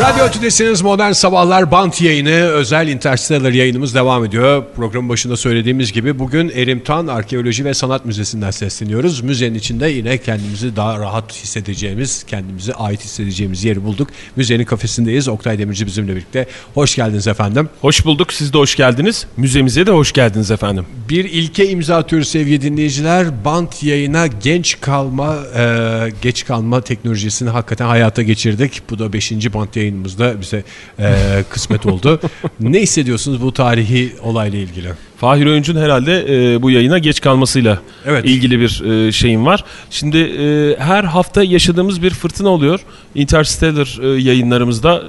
Radyo Tülesi'niz Modern Sabahlar Bant yayını özel Interstellar yayınımız devam ediyor. Programın başında söylediğimiz gibi bugün Erimtan Arkeoloji ve Sanat Müzesi'nden sesleniyoruz. Müzenin içinde yine kendimizi daha rahat hissedeceğimiz, kendimize ait hissedeceğimiz yeri bulduk. Müzenin kafesindeyiz. Oktay Demirci bizimle birlikte. Hoş geldiniz efendim. Hoş bulduk. Siz de hoş geldiniz. Müzemize de hoş geldiniz efendim. Bir ilke imza atıyoruz sevgili dinleyiciler. Bant yayına genç kalma, e, geç kalma teknolojisini hakikaten hayata geçirdik. Bu da 5. bant yayınımızda bize e, kısmet oldu. ne hissediyorsunuz bu tarihi olayla ilgili? Fahir Öğüncü'nün herhalde e, bu yayına geç kalmasıyla Evet. ilgili bir e, şeyim var. Şimdi e, her hafta yaşadığımız bir fırtına oluyor. Interstellar e, yayınlarımızda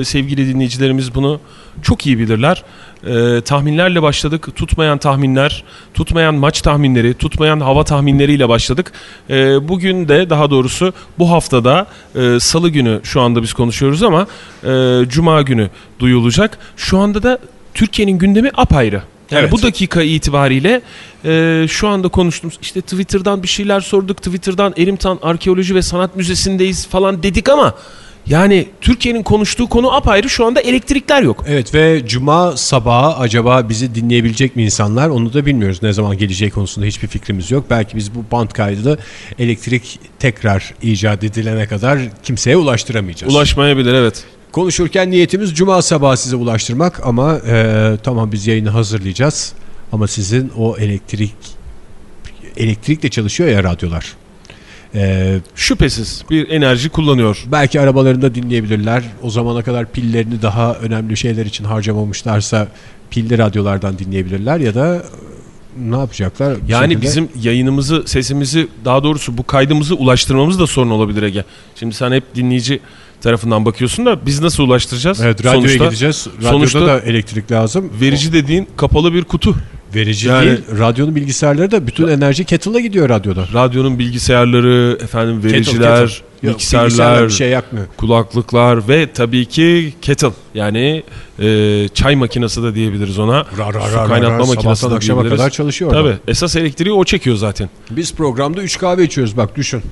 e, sevgili dinleyicilerimiz bunu çok iyi bilirler. E, tahminlerle başladık. Tutmayan tahminler, tutmayan maç tahminleri, tutmayan hava tahminleriyle başladık. E, bugün de daha doğrusu bu haftada e, salı günü şu anda biz konuşuyoruz ama e, cuma günü duyulacak. Şu anda da Türkiye'nin gündemi apayrı. Yani Evet. bu dakika itibariyle e, şu anda konuştuğumuz işte Twitter'dan bir şeyler sorduk. Twitter'dan Erimtan Arkeoloji ve Sanat Müzesi'ndeyiz falan dedik ama yani Türkiye'nin konuştuğu konu apayrı şu anda elektrikler yok. Evet ve cuma sabahı acaba bizi dinleyebilecek mi insanlar onu da bilmiyoruz. Ne zaman geleceği konusunda hiçbir fikrimiz yok. Belki biz bu band kaydı elektrik tekrar icat edilene kadar kimseye ulaştıramayacağız. Ulaşmayabilir evet. Konuşurken niyetimiz cuma sabahı size ulaştırmak ama e, tamam biz yayını hazırlayacağız. Ama sizin o elektrik elektrikle çalışıyor ya radyolar. E, Şüphesiz bir enerji kullanıyor. belki arabalarında dinleyebilirler. O zamana kadar pillerini daha önemli şeyler için harcamamışlarsa pilli radyolardan dinleyebilirler ya da e, ne yapacaklar? Yani şekilde- bizim yayınımızı, sesimizi daha doğrusu bu kaydımızı ulaştırmamız da sorun olabilir Ege. Şimdi sen hep dinleyici tarafından bakıyorsun da biz nasıl ulaştıracağız? Evet radyoya Sonuçta gideceğiz. Radyoda sonuçta- da elektrik lazım. Verici dediğin kapalı bir kutu. Verici Yani- değil. Radyonun bilgisayarları da bütün enerji kettle'a gidiyor radyoda. Radyonun bilgisayarları, efendim vericiler, kettle. Mikserler, şey yakmıyor. kulaklıklar ve tabii ki kettle yani e, çay makinesi de diyebiliriz ona. Ra, ra, Su ra, ra, kaynatma ra, makinesi sabahtan de akşama kadar çalışıyor orada. Tabii esas elektriği o çekiyor zaten. Biz programda 3 kahve içiyoruz bak düşün.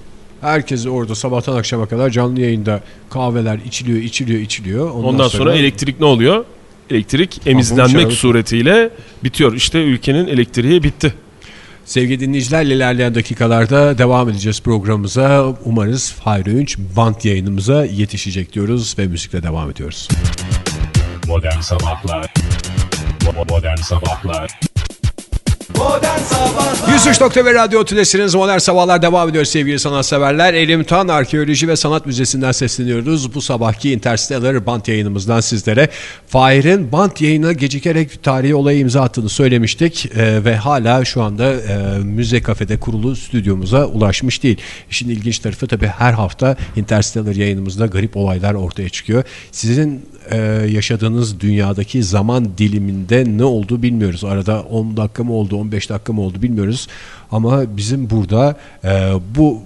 Herkes orada sabahtan akşama kadar canlı yayında kahveler içiliyor, içiliyor, içiliyor. Ondan, sonra, elektrik ne oluyor? Elektrik emizlenmek suretiyle bitiyor. İşte ülkenin elektriği bitti. Sevgili dinleyicilerle ilerleyen dakikalarda devam edeceğiz programımıza. Umarız Fahri Öğünç bant yayınımıza yetişecek diyoruz ve müzikle devam ediyoruz. Modern Sabahlar Modern Sabahlar 103.1 Radyo Tülesi'niz Modern Sabahlar devam ediyor sevgili sanatseverler. Elim Tan Arkeoloji ve Sanat Müzesi'nden sesleniyoruz. Bu sabahki Interstellar bant yayınımızdan sizlere. Fahir'in bant yayına gecikerek tarihi olaya imza attığını söylemiştik. Ee, ve hala şu anda e, müze kafede kurulu stüdyomuza ulaşmış değil. İşin ilginç tarafı tabii her hafta Interstellar yayınımızda garip olaylar ortaya çıkıyor. Sizin e, yaşadığınız dünyadaki zaman diliminde ne oldu bilmiyoruz. Arada 10 dakika mı oldu, 15 dakika mı oldu bilmiyoruz. Ama bizim burada e, bu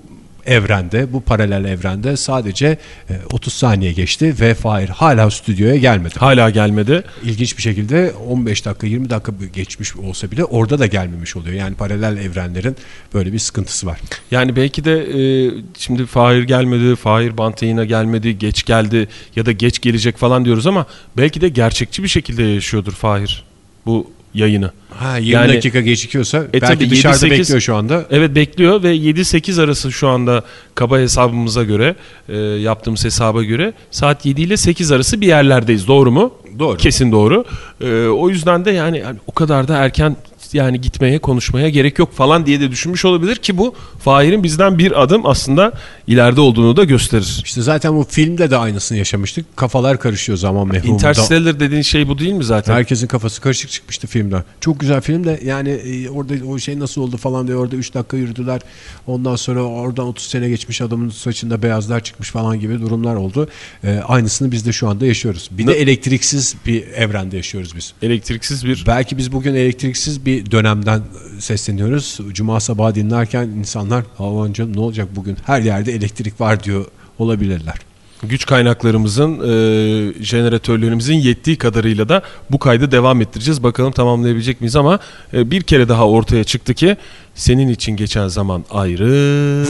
evrende, bu paralel evrende sadece e, 30 saniye geçti ve Fahir hala stüdyoya gelmedi. Hala gelmedi. İlginç bir şekilde 15 dakika 20 dakika geçmiş olsa bile orada da gelmemiş oluyor. Yani paralel evrenlerin böyle bir sıkıntısı var. Yani belki de e, şimdi Fahir gelmedi, Fahir Bantayına gelmedi, geç geldi ya da geç gelecek falan diyoruz ama belki de gerçekçi bir şekilde yaşıyordur Fahir bu yayını. Ha 20 Yani- dakika gecikiyorsa E belki tabii dışarıda 7-8 bekliyor şu anda. Evet bekliyor ve 7-8 arası şu anda kaba hesabımıza göre e, yaptığımız hesaba göre saat 7 ile 8 arası bir yerlerdeyiz doğru mu? Doğru. Kesin doğru. E, o yüzden de yani, yani o kadar da erken yani gitmeye konuşmaya gerek yok falan diye de düşünmüş olabilir ki bu Fahir'in bizden bir adım aslında ileride olduğunu da gösterir. İşte zaten bu filmde de aynısını yaşamıştık. Kafalar karışıyor zaman mefhumunda. Interstellar dediğin şey bu değil mi zaten? Herkesin kafası karışık çıkmıştı filmden. Çok güzel film de yani e, orada o şey nasıl oldu falan diye orada 3 dakika yürüdüler. Ondan sonra oradan 30 sene geçmiş adamın saçında beyazlar çıkmış falan gibi durumlar oldu. E, aynısını biz de şu anda yaşıyoruz. Bir de Ne- elektriksiz bir evrende yaşıyoruz biz. Elektriksiz bir Belki biz bugün elektriksiz bir dönemden sesleniyoruz. Cuma sabahı dinlerken insanlar aman canım ne olacak bugün her yerde elektrik var diyor olabilirler. güç kaynaklarımızın, e, jeneratörlerimizin yettiği kadarıyla da bu kaydı devam ettireceğiz. Bakalım tamamlayabilecek miyiz ama e, bir kere daha ortaya çıktı ki senin için geçen zaman ayrı,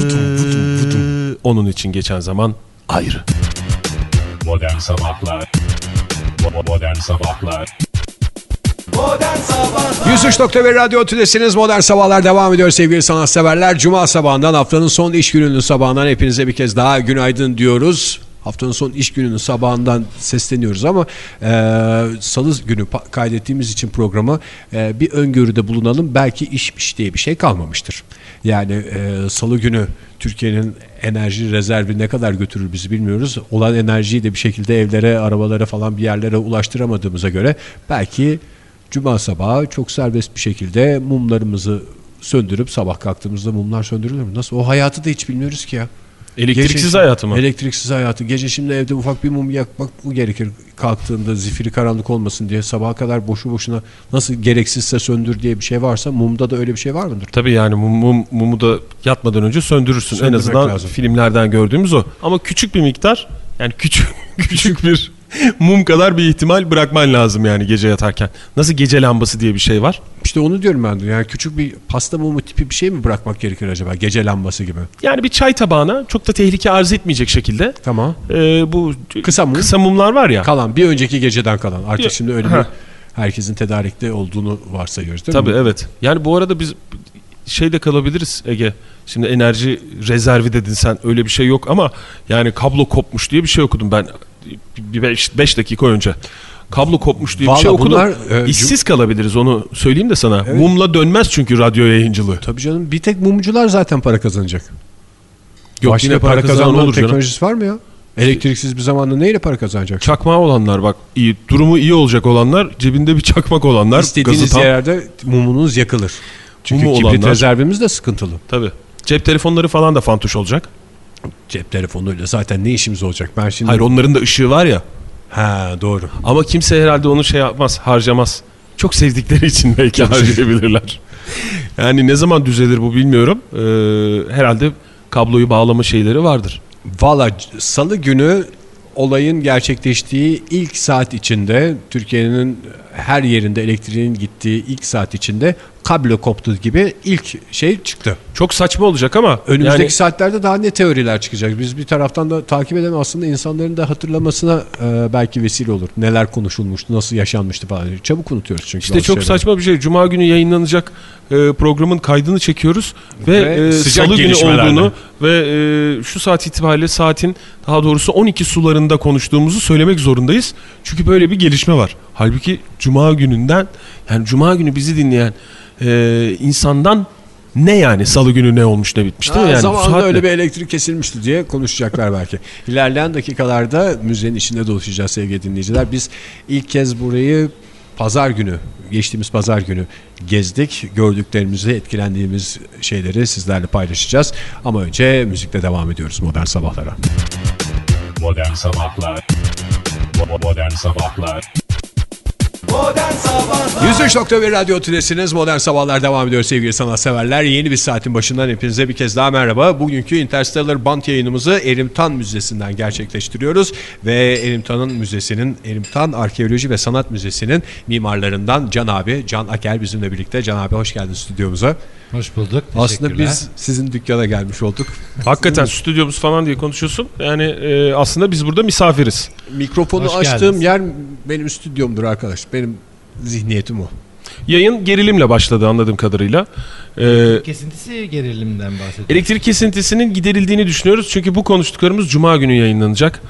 onun için geçen zaman ayrı. Modern Sabahlar Modern Sabahlar 103.1 Radyo Tülesi'niz Modern Sabahlar devam ediyor sevgili sanatseverler. Cuma sabahından haftanın son iş gününün sabahından hepinize bir kez daha günaydın diyoruz. Haftanın son iş gününün sabahından sesleniyoruz ama e, salı günü kaydettiğimiz için programı e, bir öngörüde bulunalım. Belki işmiş diye bir şey kalmamıştır. Yani e, salı günü Türkiye'nin enerji rezervi ne kadar götürür bizi bilmiyoruz. Olan enerjiyi de bir şekilde evlere, arabalara falan bir yerlere ulaştıramadığımıza göre belki Cuma sabahı çok serbest bir şekilde mumlarımızı söndürüp sabah kalktığımızda mumlar söndürülür mü? Nasıl? O hayatı da hiç bilmiyoruz ki ya. Elektriksiz Gece- hayatı mı? Elektriksiz hayatı. Gece şimdi evde ufak bir mum yakmak mı gerekir kalktığında zifiri karanlık olmasın diye sabaha kadar boşu boşuna nasıl gereksizse söndür diye bir şey varsa mumda da öyle bir şey var mıdır? Tabii yani mum, mum- mumu da yatmadan önce söndürürsün. en Söndürmek azından lazım. filmlerden gördüğümüz o. Ama küçük bir miktar yani küçük küçük bir mum kadar bir ihtimal bırakman lazım yani gece yatarken. Nasıl gece lambası diye bir şey var? İşte onu diyorum ben de. Yani küçük bir pasta mumu tipi bir şey mi bırakmak gerekir acaba? Gece lambası gibi. Yani bir çay tabağına çok da tehlike arz etmeyecek şekilde Tamam. e, bu Kısa mum. kısa mumlar var ya. Kalan bir önceki geceden kalan. Artık Ya- şimdi öyle Ha. bir herkesin tedarikte olduğunu varsayıyoruz değil Tabii mi? evet. Yani bu arada biz şeyde kalabiliriz Ege. Şimdi enerji rezervi dedin sen öyle bir şey yok ama yani kablo kopmuş diye bir şey okudum ben 5 dakika önce. Kablo kopmuş diye Vallahi bir şey okudum. bunlar, e, İşsiz kalabiliriz onu söyleyeyim de sana. Evet. Mumla dönmez çünkü radyo yayıncılığı. Tabii canım bir tek mumcular zaten para kazanacak. Yok Başka yine para kazanan kazanmanın olur canım. teknolojisi var mı ya? Elektriksiz bir zamanda neyle para kazanacak? Çakmağı olanlar bak iyi durumu iyi olacak olanlar cebinde bir çakmak olanlar İstediğiniz gazı tam- yerde mumunuz yakılır. Çünkü Mumu kibrit olanlar- rezervimiz de sıkıntılı. Tabii. Cep telefonları falan da fantuş olacak. Cep telefonuyla zaten ne işimiz olacak? Ben şimdi Hayır onların da ışığı var ya. Ha doğru. Ama kimse herhalde onu şey yapmaz, harcamaz. Çok sevdikleri için belki harcayabilirler. yani ne zaman düzelir bu bilmiyorum. Ee, herhalde kabloyu bağlama şeyleri vardır. Valla salı günü olayın gerçekleştiği ilk saat içinde Türkiye'nin her yerinde elektriğin gittiği ilk saat içinde kablo koptu gibi ilk şey çıktı. Çok saçma olacak ama Önümüzdeki yani saatlerde daha ne teoriler çıkacak. Biz bir taraftan da takip eden aslında insanların da hatırlamasına e, belki vesile olur. Neler konuşulmuştu, nasıl yaşanmıştı falan. Çabuk unutuyoruz çünkü. işte çok şeyleri. saçma bir şey. Cuma günü yayınlanacak e, programın kaydını çekiyoruz ve, Ve e, salı günü olduğunu ve e, şu saat itibariyle saatin daha doğrusu 12 sularında konuştuğumuzu söylemek zorundayız. Çünkü böyle bir gelişme var. Halbuki Cuma gününden yani Cuma günü bizi dinleyen e, insandan ne yani salı günü ne olmuş ne bitmiş değil mi? Yani zamanında saat öyle bir elektrik kesilmişti diye konuşacaklar belki. İlerleyen dakikalarda müzenin içinde dolaşacağız sevgili dinleyiciler. Biz ilk kez burayı pazar günü, geçtiğimiz pazar günü gezdik. Gördüklerimizi, etkilendiğimiz şeyleri sizlerle paylaşacağız. Ama önce müzikle devam ediyoruz modern sabahlara. Modern Sabahlar Modern Sabahlar 103.1 Radyo Tülesi'niz Modern Sabahlar devam ediyor sevgili sanatseverler. Yeni bir saatin başından hepinize bir kez daha merhaba. Bugünkü Interstellar Band yayınımızı Erimtan Müzesi'nden gerçekleştiriyoruz. Ve Erimtan'ın müzesinin, Erimtan Arkeoloji ve Sanat Müzesi'nin mimarlarından Can abi, Can Aker bizimle birlikte. Can abi hoş geldin stüdyomuza. Hoş bulduk. Aslında biz sizin dükkana gelmiş olduk. Hakikaten stüdyomuz falan diye konuşuyorsun. Yani e, aslında biz burada misafiriz. Mikrofonu Hoş açtığım geldiniz. yer benim stüdyomdur arkadaş. Benim zihniyetim o. Yayın gerilimle başladı anladığım kadarıyla. E, kesintisi gerilimden bahsediyoruz. Elektrik kesintisinin giderildiğini düşünüyoruz. Çünkü bu konuştuklarımız Cuma günü yayınlanacak.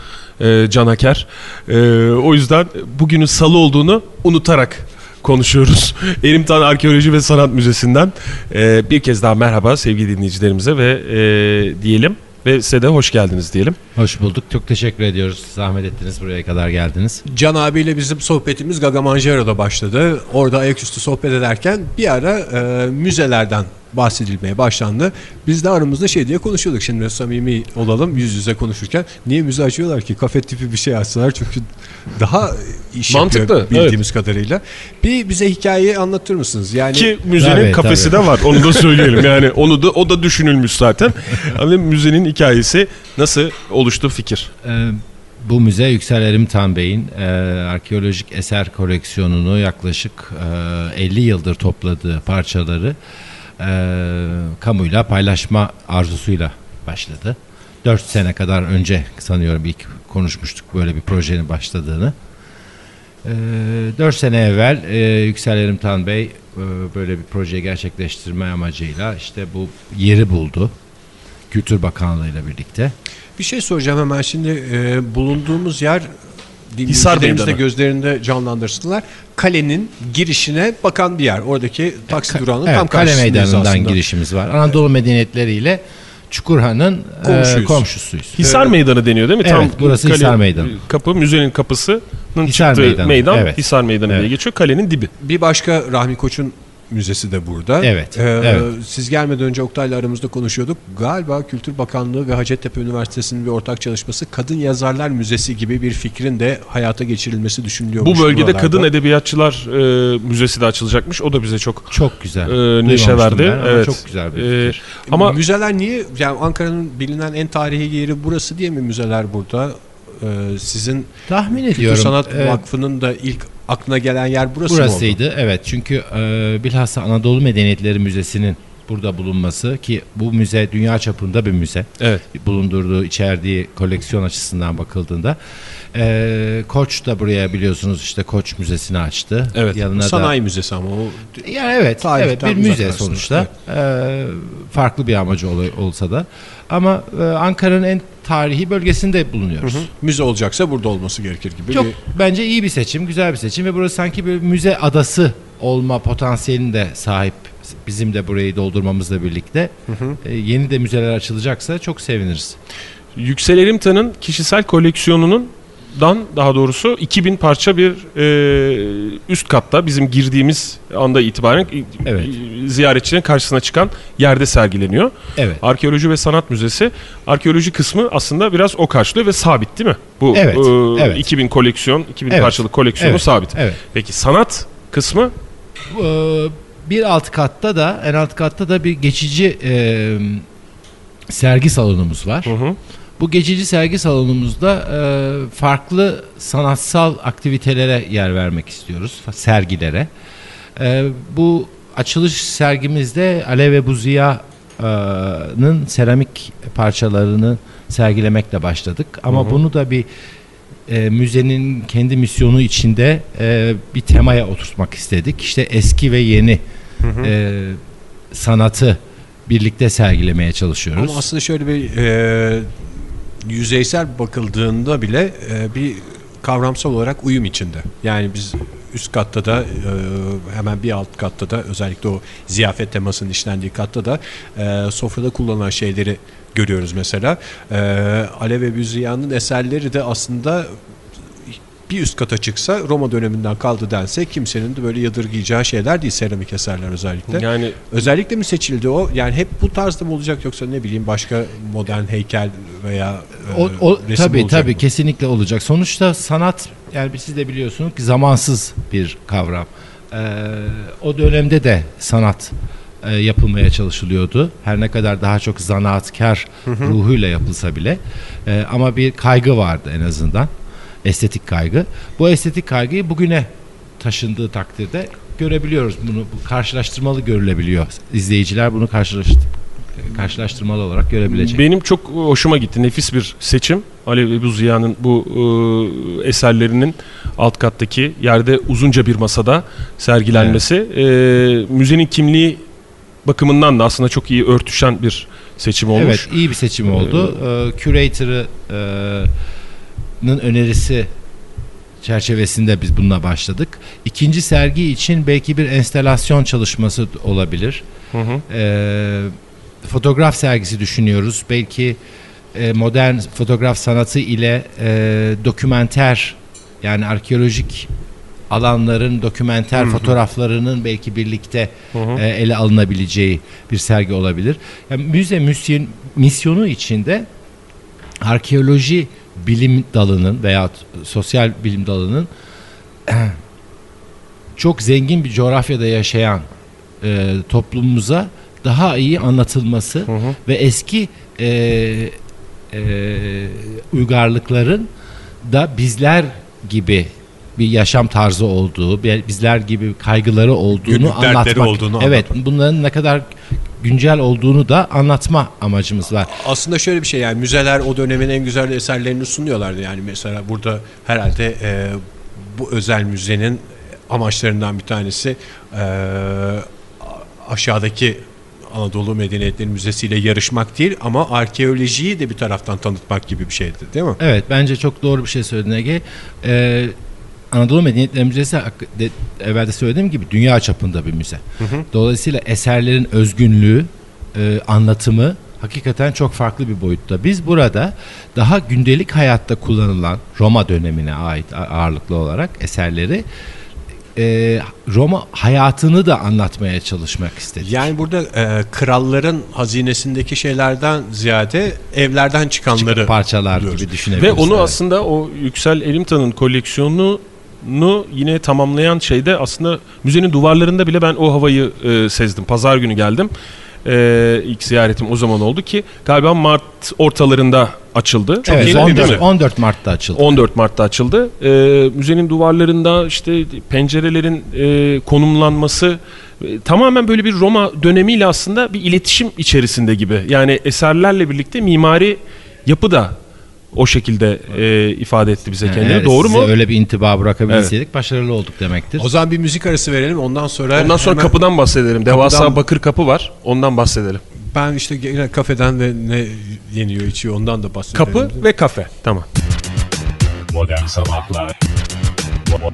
Ee, Can Aker. Ee, o yüzden bugünün salı olduğunu unutarak konuşuyoruz. Erimtan Arkeoloji ve Sanat Müzesi'nden Ee, bir kez daha merhaba sevgili dinleyicilerimize ve e, diyelim ve size de hoş geldiniz diyelim. Hoş bulduk. Çok teşekkür ediyoruz. Zahmet ettiniz buraya kadar geldiniz. Can abiyle bizim sohbetimiz Gaga Manjaro'da başladı. Orada ayaküstü sohbet ederken bir ara e, müzelerden bahsedilmeye başlandı. Biz de aramızda şey diye konuşuyorduk. Şimdi samimi olalım yüz yüze konuşurken. Niye müze açıyorlar ki? Kafe tipi bir şey açsalar çünkü daha iş Mantıklı, yapıyor bildiğimiz kadarıyla. Bir bize hikayeyi anlatır mısınız? Yani Ki müzenin Tabii, kafesi tabii. de var. Onu da söyleyelim. Yani onu da o da düşünülmüş zaten. Ama müzenin hikayesi nasıl oluştu fikir? Ee, bu müze Yüksel Erimtan Bey'in e, arkeolojik eser koleksiyonunu yaklaşık e, 50 yıldır topladığı parçaları e, kamuyla paylaşma arzusuyla başladı. 4 sene kadar önce sanıyorum ilk konuşmuştuk böyle bir projenin başladığını. E, 4 sene evvel e, Yüksel Erimtan Bey e, böyle bir projeyi gerçekleştirme amacıyla işte bu yeri buldu. Kültür Bakanlığı ile birlikte. bir şey soracağım hemen şimdi e, bulunduğumuz yer dinleyicilerimiz de gözlerinde canlandırsınlar. Kalenin girişine bakan bir yer. Oradaki taksi durağının Evet, tam Kale Meydanı'ndan aslında. girişimiz var. Anadolu Medeniyetleriyle ile Çukurhan'ın Komşuyuz. e, komşusuyuz. Hisar Meydanı deniyor değil mi? Evet, burası Hisar Meydanı. Kapı müzenin kapısının Hisar çıktığı Meydanı, meydan evet. Hisar Meydanı diye Evet. geçiyor. Kalenin dibi. Bir başka Rahmi Koç'un müzesi de burada. Evet, Ee, evet. Siz gelmeden önce Oktay'la aramızda konuşuyorduk. Galiba Kültür Bakanlığı ve Hacettepe Üniversitesi'nin bir ortak çalışması Kadın Yazarlar Müzesi gibi bir fikrin de hayata geçirilmesi düşünülüyormuş. Bu bölgede buralarda. Kadın Edebiyatçılar e, Müzesi de açılacakmış. O da bize çok Çok güzel. e, neşe verdi. ben ama evet. Çok güzel bir E, fikir. ama müzeler niye yani Ankara'nın bilinen en tarihi yeri burası diye mi müzeler burada? Ee, sizin Tahmin Kültür ediyorum. Sanat e, Vakfı'nın da ilk aklına gelen yer burası mı oldu? burasıydı. Evet çünkü e, bilhassa Anadolu Medeniyetleri Müzesi'nin burada bulunması ki bu müze dünya çapında bir müze. evet. bulundurduğu, içerdiği koleksiyon açısından bakıldığında. E, Koç da buraya biliyorsunuz işte Koç Müzesi'ni açtı. Evet. Yanına da Sanayi müzesi ama o Yani evet, evet bir müze sonuçta. Ee, farklı bir amacı ol- olsa da. Ama e, Ankara'nın en tarihi bölgesinde bulunuyoruz. müze olacaksa burada olması gerekir gibi Çok bir bence iyi bir seçim, güzel bir seçim ve burası sanki bir müze adası olma potansiyelinde de sahip. Bizim de burayı doldurmamızla birlikte Ee, yeni de müzeler açılacaksa çok seviniriz. Yüksel Erimtan'ın kişisel koleksiyonunun dan daha doğrusu 2000 parça bir e, üst katta bizim girdiğimiz anda itibaren e, Evet. e, ziyaretçinin karşısına çıkan yerde sergileniyor. Evet. Arkeoloji ve Sanat Müzesi arkeoloji kısmı aslında biraz o karşılıyor ve sabit değil mi? Bu Evet, e, evet. 2000 koleksiyon, 2000 Evet, parçalık koleksiyonu evet, sabit. Evet. Peki sanat kısmı Ee, bir alt katta da en alt katta da bir geçici e, sergi salonumuz var. hı hı. Bu geçici sergi salonumuzda e, farklı sanatsal aktivitelere yer vermek istiyoruz, sergilere. E, bu açılış sergimizde Alev ve Buziya'nın seramik parçalarını sergilemekle başladık. Ama bunu da bir e, müzenin kendi misyonu içinde e, bir temaya oturtmak istedik. İşte eski ve yeni e, sanatı birlikte sergilemeye çalışıyoruz. Ama aslında şöyle bir e, yüzeysel bakıldığında bile e, bir kavramsal olarak uyum içinde. Yani biz üst katta da e, hemen bir alt katta da özellikle o ziyafet temasının işlendiği katta da e, sofrada kullanılan şeyleri görüyoruz mesela. E, Alev ve Büziya'nın eserleri de aslında bir üst kata çıksa Roma döneminden kaldı dense kimsenin de böyle yadırgayacağı şeyler değil seramik eserler özellikle. yani Özellikle mi seçildi o? Yani hep bu tarzda mı olacak yoksa ne bileyim başka modern heykel veya e, O, o resim tabii olacak tabii mı? kesinlikle olacak. Sonuçta sanat yani siz de biliyorsunuz ki zamansız bir kavram. Ee, o dönemde de sanat e, yapılmaya çalışılıyordu. Her ne kadar daha çok zanaatkar ruhuyla yapılsa bile E, ama bir kaygı vardı en azından. Estetik kaygı. Bu estetik kaygıyı bugüne taşındığı takdirde görebiliyoruz bunu. Bu karşılaştırmalı görülebiliyor. İzleyiciler bunu karşılaştır karşılaştırmalı olarak görebilecek. Benim çok hoşuma gitti. Nefis bir seçim. Alev Ebu Ziya'nın bu e, eserlerinin alt kattaki yerde uzunca bir masada sergilenmesi. E, müzenin kimliği bakımından da aslında çok iyi örtüşen bir seçim olmuş. Evet iyi bir seçim oldu. Ee, Curator'ın önerisi çerçevesinde biz bununla başladık. İkinci sergi için belki bir enstelasyon çalışması olabilir. Hı hı. Ee, fotoğraf sergisi düşünüyoruz. Belki e, modern fotoğraf sanatı ile e, dokümenter yani arkeolojik alanların dokümenter fotoğraflarının belki birlikte e, ele alınabileceği bir sergi olabilir. Yani müze misyon, misyonu içinde arkeoloji bilim dalının veya sosyal bilim dalının çok zengin bir coğrafyada yaşayan e, toplumumuza daha iyi anlatılması ve eski e, e, uygarlıkların da bizler gibi bir yaşam tarzı olduğu, bizler gibi kaygıları olduğunu Günlük anlatmak. olduğunu evet, anlatmak. bunların ne kadar güncel olduğunu da anlatma amacımız var. Aslında şöyle bir şey yani müzeler o dönemin en güzel eserlerini sunuyorlardı. Yani mesela burada herhalde e, bu özel müzenin amaçlarından bir tanesi e, aşağıdaki Anadolu Medeniyetleri Müzesi ile yarışmak değil ama arkeolojiyi de bir taraftan tanıtmak gibi bir şeydi değil mi? Evet bence çok doğru bir şey söyledin Ege. Ee, Anadolu Medeniyetleri Müzesi evvel de söylediğim gibi dünya çapında bir müze. Dolayısıyla eserlerin özgünlüğü, e, anlatımı hakikaten çok farklı bir boyutta. Biz burada daha gündelik hayatta kullanılan Roma dönemine ait ağırlıklı olarak eserleri e, Roma hayatını da anlatmaya çalışmak istedik. Yani burada e, kralların hazinesindeki şeylerden ziyade evlerden çıkanları parçalar buluyoruz. gibi Ve düşünebiliriz. onu Evet. aslında o Yüksel Elimtan'ın koleksiyonunu yine tamamlayan şeyde aslında müzenin duvarlarında bile ben o havayı e, sezdim. Pazar günü geldim. E, ilk ziyaretim o zaman oldu ki galiba Mart ortalarında açıldı. Çok evet, yeni değil 14, mi? 14 Mart'ta açıldı. 14 Mart'ta açıldı. E, müzenin duvarlarında işte pencerelerin e, konumlanması e, tamamen böyle bir Roma dönemiyle aslında bir iletişim içerisinde gibi. Yani eserlerle birlikte mimari yapı da o şekilde e, ifade etti bize kendini. Evet, Doğru mu? Öyle bir intiba bırakabilseydik başarılı olduk demektir. O zaman bir müzik arası verelim ondan sonra Ondan sonra hemen- kapıdan bahsedelim. Devasa Kapıdan- bakır kapı var. Ondan bahsedelim. ben işte yine kafeden de ne yeniyor içiyor ondan da bahsedelim. Kapı ve kafe. Tamam. Modern Sabahlar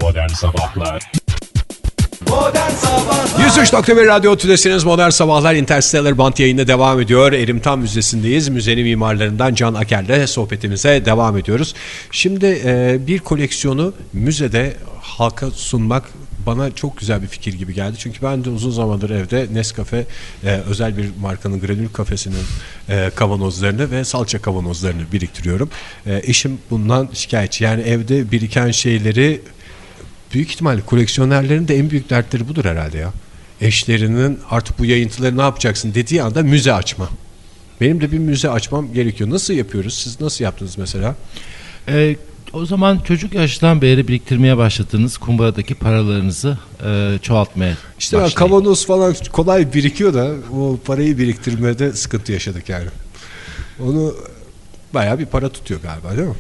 Modern Sabahlar 103.1 Radyo Tülesi'niz Modern Sabahlar Interstellar Band yayını devam ediyor. Erimtan Müzesi'ndeyiz. Müzenin mimarlarından Can Aker'le sohbetimize devam ediyoruz. Şimdi e, bir koleksiyonu müzede halka sunmak bana çok güzel bir fikir gibi geldi. Çünkü ben de uzun zamandır evde Nescafe e, özel bir markanın granül kafesinin e, kavanozlarını ve salça kavanozlarını biriktiriyorum. E, eşim bundan şikayetçi. Yani evde biriken şeyleri büyük ihtimalle koleksiyonerlerin de en büyük dertleri budur herhalde ya. Eşlerinin artık bu yayıntıları ne yapacaksın dediği anda müze açma. Benim de bir müze açmam gerekiyor. Nasıl yapıyoruz? Siz nasıl yaptınız mesela? Ee, o zaman çocuk yaştan beri biriktirmeye başladığınız kumbaradaki paralarınızı e, çoğaltmaya İşte başlayın. kavanoz falan kolay birikiyor da o parayı biriktirmede sıkıntı yaşadık yani. Onu bayağı bir para tutuyor galiba değil mi?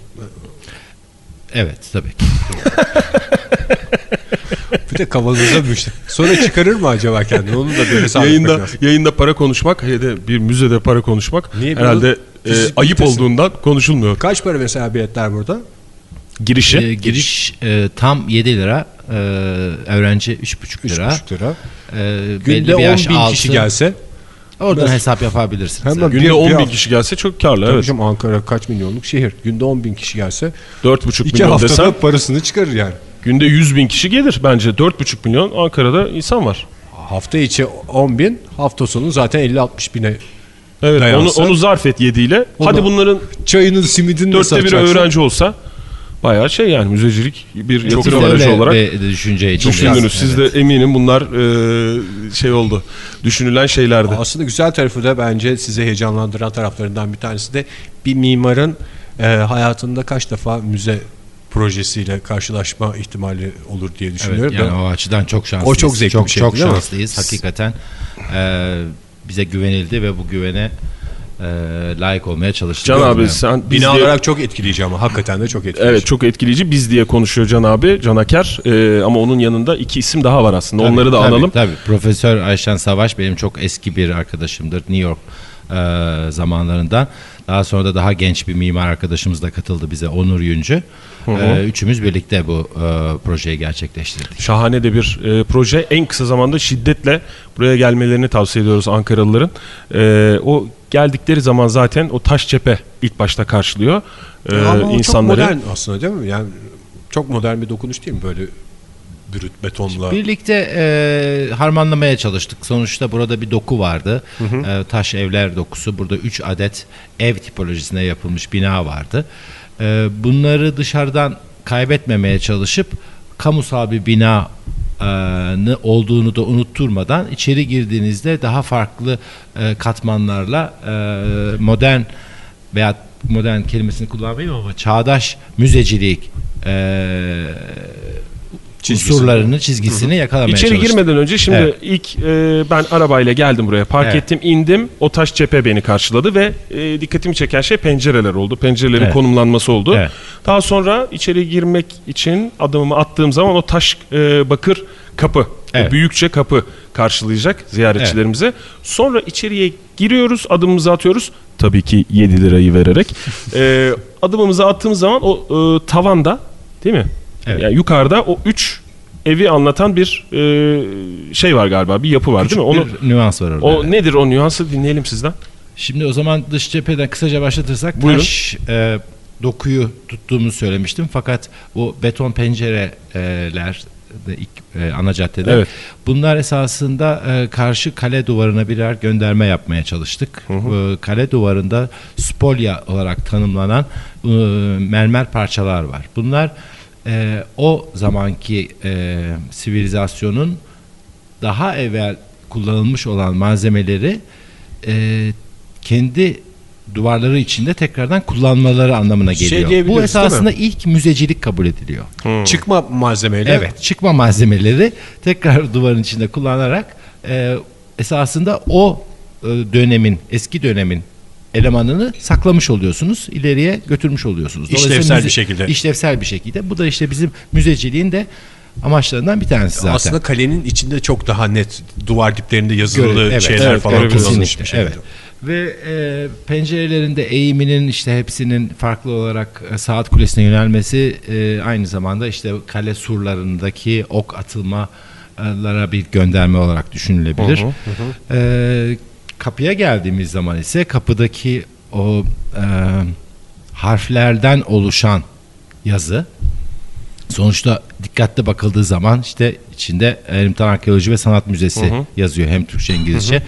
Evet tabii ki. Bir de kavanoza müşteri. Sonra çıkarır mı acaba kendini? Onu da hesap etmek Yayında lazım. yayında para konuşmak, hele de bir müzede para konuşmak Niye herhalde e, ayıp vitesi- olduğundan konuşulmuyor. Kaç para mesela biletler burada? Girişi. Ee, giriş e, tam 7 lira, e, öğrenci 3,5 lira. 3,5 lira. E, belli Günde bir 10 yaş bin altı. kişi gelse. Oradan hesap yapabilirsiniz. Hemen evet. Günde Bir- 10 bir bin hafta- kişi gelse çok karlı. Tabii Evet. canım Ankara kaç milyonluk şehir. Günde 10 bin kişi gelse 4,5 iki milyon haftada desem parasını çıkarır yani. günde 100 bin kişi gelir bence. 4,5 milyon Ankara'da insan var. Hafta içi 10 bin, hafta sonu zaten 50-60 bine. Evet onu, Dayansa- onu zarf et 7 ile. Hadi bunların Çayının simidini dörtte biri öğrenci olsa bayağı şey yani müzecilik bir yatırım aracı olarak bir düşünce içinde. düşündünüz. Siz Evet. de eminim bunlar e, şey oldu. Düşünülen şeylerdi. Aslında güzel tarafı da bence size heyecanlandıran taraflarından bir tanesi de bir mimarın e, hayatında kaç defa müze projesiyle karşılaşma ihtimali olur diye Evet, düşünüyorum. yani Ben- o açıdan çok şanslıyız. O çok zevkli çok, bir şey, Çok değil mi? şanslıyız hakikaten. Ee, bize güvenildi ve bu güvene e, layık olmaya çalıştık. Can abi Yani. sen biz Bina diye- olarak çok etkileyici ama hakikaten de çok etkileyici. Evet çok etkileyici. Biz diye konuşuyor Can abi, Can Aker. E, ama onun yanında iki isim daha var aslında. Tabii, Onları da tabii, analım. Tabii. Profesör Ayşen Savaş benim çok eski bir arkadaşımdır New York e, zamanlarından. Daha sonra da daha genç bir mimar arkadaşımız da katıldı bize Onur Yüncü. E, üçümüz birlikte bu e, projeyi gerçekleştirdik. Şahane de bir e, proje. En kısa zamanda şiddetle buraya gelmelerini tavsiye ediyoruz Ankaralıların. E, o geldikleri zaman zaten o taş cephe ilk başta karşılıyor e, Ama o çok insanları. modern aslında değil mi? Yani çok modern bir dokunuş değil mi böyle brüt betonla. Birlikte e, harmanlamaya çalıştık. Sonuçta burada bir doku vardı. E, taş evler dokusu. Burada 3 adet ev tipolojisine yapılmış bina vardı. E, bunları dışarıdan kaybetmemeye çalışıp kamusal bir bina ne olduğunu da unutturmadan içeri girdiğinizde daha farklı katmanlarla modern veya modern kelimesini kullanmayayım ama çağdaş müzecilik e, Çizgisi. unsurlarını, çizgisini yakalamaya İçeri çalıştık. girmeden önce şimdi Evet. ilk e, ben arabayla geldim buraya. Park Evet. ettim, indim. O taş cephe beni karşıladı ve e, dikkatimi çeken şey pencereler oldu. Pencerelerin Evet. konumlanması oldu. Evet. Daha sonra içeri girmek için adımımı attığım zaman o taş e, bakır kapı, Evet. o büyükçe kapı karşılayacak ziyaretçilerimize. Sonra içeriye giriyoruz, adımımızı atıyoruz. Tabii ki 7 lirayı vererek. e, adımımızı attığımız zaman o e, tavanda değil mi? Evet. Yani yukarıda o üç evi anlatan bir e, şey var galiba. Bir yapı var değil mi? Onu Bir nüans var orada. o evet. nedir o nüansı dinleyelim sizden. Şimdi o zaman dış cepheden kısaca başlatırsak Buyurun. taş e, dokuyu tuttuğumuzu söylemiştim. Fakat bu beton pencereler de ilk e, ana caddede. Evet. Bunlar esasında e, karşı kale duvarına birer gönderme yapmaya çalıştık. Bu kale duvarında spolya olarak tanımlanan e, mermer parçalar var. Bunlar e, o zamanki e, sivilizasyonun daha evvel kullanılmış olan malzemeleri e, kendi duvarları içinde tekrardan kullanmaları anlamına Şey geliyor. Bu diyebiliriz, esasında ilk müzecilik kabul ediliyor. Çıkma malzemeyle. Evet, çıkma malzemeleri tekrar duvarın içinde kullanarak e, esasında o e, dönemin, eski dönemin elemanını saklamış oluyorsunuz, ileriye götürmüş oluyorsunuz. İşlevsel Dolayısıyla bir şekilde. İşlevsel bir şekilde. Bu da işte bizim müzeciliğin de amaçlarından bir tanesi zaten. Aslında kalenin içinde çok daha net duvar diplerinde yazılı Göre- evet, şeyler evet, falan evet, kullanılmış bir şey. evet. Ve e, pencerelerinde eğiminin işte hepsinin farklı olarak e, saat kulesine yönelmesi e, aynı zamanda işte kale surlarındaki ok atılmalara bir gönderme olarak düşünülebilir. E, kapıya geldiğimiz zaman ise kapıdaki o e, harflerden oluşan yazı Sonuçta dikkatli bakıldığı zaman işte içinde Erimtan Arkeoloji ve Sanat Müzesi yazıyor hem Türkçe İngilizce.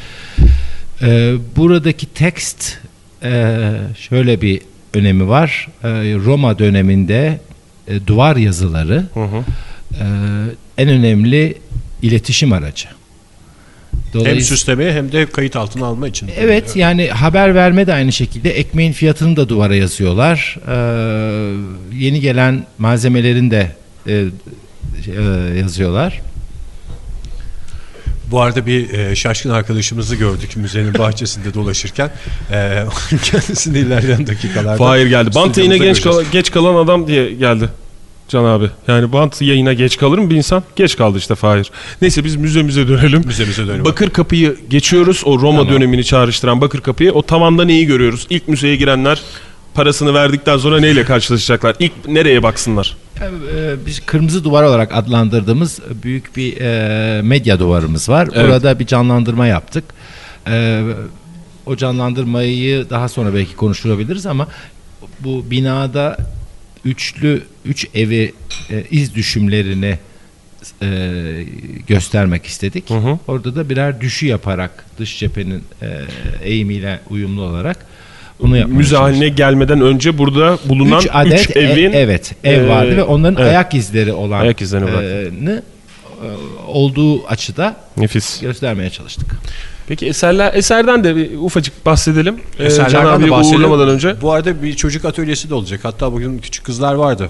Ee, buradaki tekst e, şöyle bir önemi var. Ee, Roma döneminde e, duvar yazıları e, en önemli iletişim aracı. Hem Dolayısıyla- süslemeye hem de kayıt altına alma için. Evet yani haber verme de aynı şekilde ekmeğin fiyatını da duvara yazıyorlar. Ee, yeni gelen malzemelerin de e, e, yazıyorlar. Bu arada bir e, şaşkın arkadaşımızı gördük müzenin bahçesinde dolaşırken. E, kendisini ilerleyen dakikalarda. Fahir geldi. Bant yayına stüdyomuzda genç, göreceğiz. kal- geç kalan adam diye geldi. Can abi. Yani bant yayına geç kalır mı bir insan? Geç kaldı işte Fahir. Neyse biz müzemize dönelim. Müzemize dönelim. Bakır kapıyı geçiyoruz. O Roma dönemini çağrıştıran bakır kapıyı. O tavanda neyi görüyoruz? İlk müzeye girenler parasını verdikten sonra neyle karşılaşacaklar? İlk nereye baksınlar? E, biz kırmızı duvar olarak adlandırdığımız büyük bir e, medya duvarımız var. Evet. Burada bir canlandırma yaptık. E, o canlandırmayı daha sonra belki konuşturabiliriz ama bu binada üçlü üç evi e, iz düşümlerini e, göstermek istedik. Hı hı. Orada da birer düşü yaparak dış cephenin e, eğimiyle uyumlu olarak bunu yapmaya Müze haline gelmeden önce burada bulunan 3 Üç adet ev- evin evet ev e, vardı ve onların evet. ayak izleri olan Ayak izlerini e, e, olduğu açıda nefis. göstermeye çalıştık. Peki eserler eserden de bir ufacık bahsedelim. Ee, Eserlerden Can de abi bahsedelim. uğurlamadan önce. Bu arada bir çocuk atölyesi de olacak. Hatta bugün küçük kızlar vardı.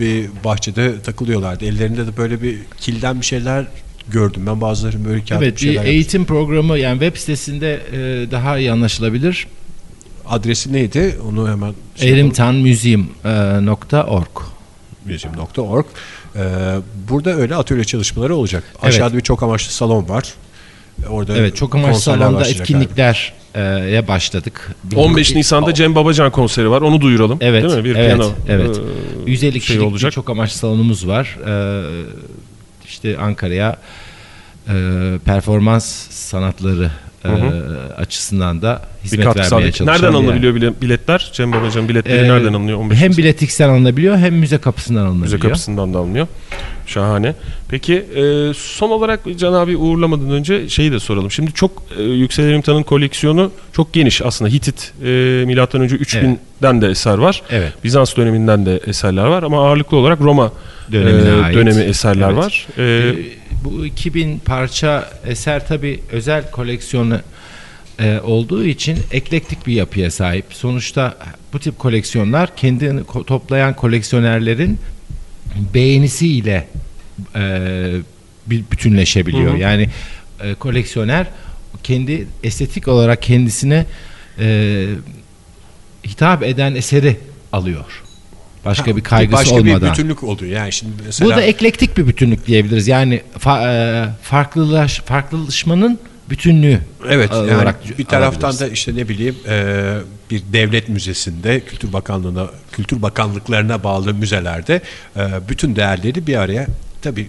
Bir bahçede takılıyorlardı. Ellerinde de böyle bir kilden bir şeyler gördüm. Ben bazılarının böyle kağıt evet bir bir şeyler yapmış. eğitim programı yani web sitesinde e, daha iyi anlaşılabilir. Adresi neydi? Onu hemen şey erimtanmuseum.org museum.org. Ee, burada öyle atölye çalışmaları olacak. Aşağıda bir çok amaçlı salon var. Orada Evet çok amaçlı salonda başlayacak etkinliklere başladık. 15 Nisan'da Cem Babacan konseri var. Onu duyuralım. Evet, Değil mi? Bir evet, piyano. evet. e, 150 şey kişilik olacak. bir çok amaçlı salonumuz var. Ee, işte Ankara'ya e, performans sanatları e, açısından da hizmet vermeye çalışan Nereden alınabiliyor bile- biletler? Cem Babacan biletleri Ee, nereden alınıyor? 15 Hem Nisan? biletix'ten alınabiliyor hem müze kapısından alınabiliyor. Müze kapısından da alınıyor. Şahane. Peki e, son olarak Can abi uğurlamadan önce şeyi de soralım. Şimdi çok e, Yüksel Erimtan'ın koleksiyonu çok geniş aslında. Hitit e, milattan önce 3000'den de eser var. Evet. Bizans döneminden de eserler var ama ağırlıklı olarak Roma Dönemine e, ait. dönemi eserler Evet. var. E, Ee, bu 2000 parça eser tabi özel koleksiyonu e, olduğu için eklektik bir yapıya sahip. Sonuçta bu tip koleksiyonlar kendini toplayan koleksiyonerlerin beğenisiyle e, bütünleşebiliyor. Hı hı. Yani e, koleksiyoner kendi estetik olarak kendisine e, hitap eden eseri alıyor. Başka bir kaygısı Başka olmadan. bir bütünlük oluyor. Yani şimdi mesela Bu da eklektik bir bütünlük diyebiliriz. Yani fa- e, farklılaş farklılaşmanın bütünlüğü. Evet yani olarak bir taraftan alabiliriz. da işte ne bileyim e, bir devlet müzesinde Kültür Bakanlığı'na Kültür Bakanlıklarına bağlı müzelerde e, bütün değerleri bir araya tabi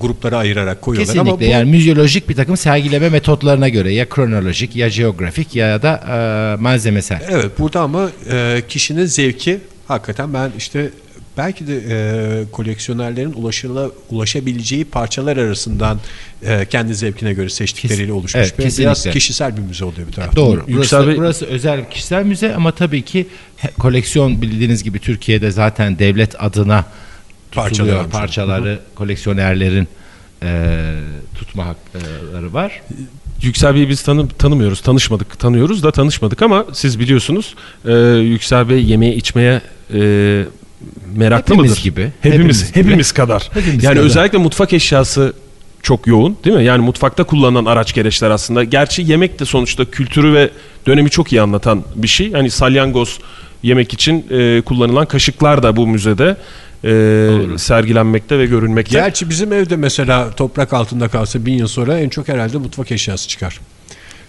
gruplara ayırarak koyuyorlar Kesinlikle ama bu, yani müzyolojik bir takım sergileme metotlarına göre ya kronolojik ya jeografik ya da e, malzemesel. evet burada ama e, kişinin zevki hakikaten ben işte belki de e, koleksiyonerlerin ulaşıla, ulaşabileceği parçalar arasından e, kendi zevkine göre seçtikleriyle oluşmuş. evet, bir- Biraz kişisel bir müze oluyor bir taraftan. Doğru. Yüksel Burası, Bey- burası özel kişisel müze ama tabii ki koleksiyon bildiğiniz gibi Türkiye'de zaten devlet adına tutuluyor. almış. Parçaları koleksiyonerlerin e, tutma hakları var. Yüksel Bey'i biz tanı- tanımıyoruz, tanışmadık, tanıyoruz da tanışmadık ama siz biliyorsunuz e, Yüksel Bey yemeğe içmeye e, meraklı Hepimiz mıdır? gibi. Hepimiz, Hepimiz hepimiz, gibi. kadar. Hepimiz yani kadar. özellikle mutfak eşyası çok yoğun değil mi? Yani mutfakta kullanılan araç gereçler aslında. Gerçi yemek de sonuçta kültürü ve dönemi çok iyi anlatan bir şey. Hani salyangoz yemek için e, kullanılan kaşıklar da bu müzede e, sergilenmekte ve görünmekte. Gerçi bizim evde mesela toprak altında kalsa bin yıl sonra en çok herhalde mutfak eşyası çıkar.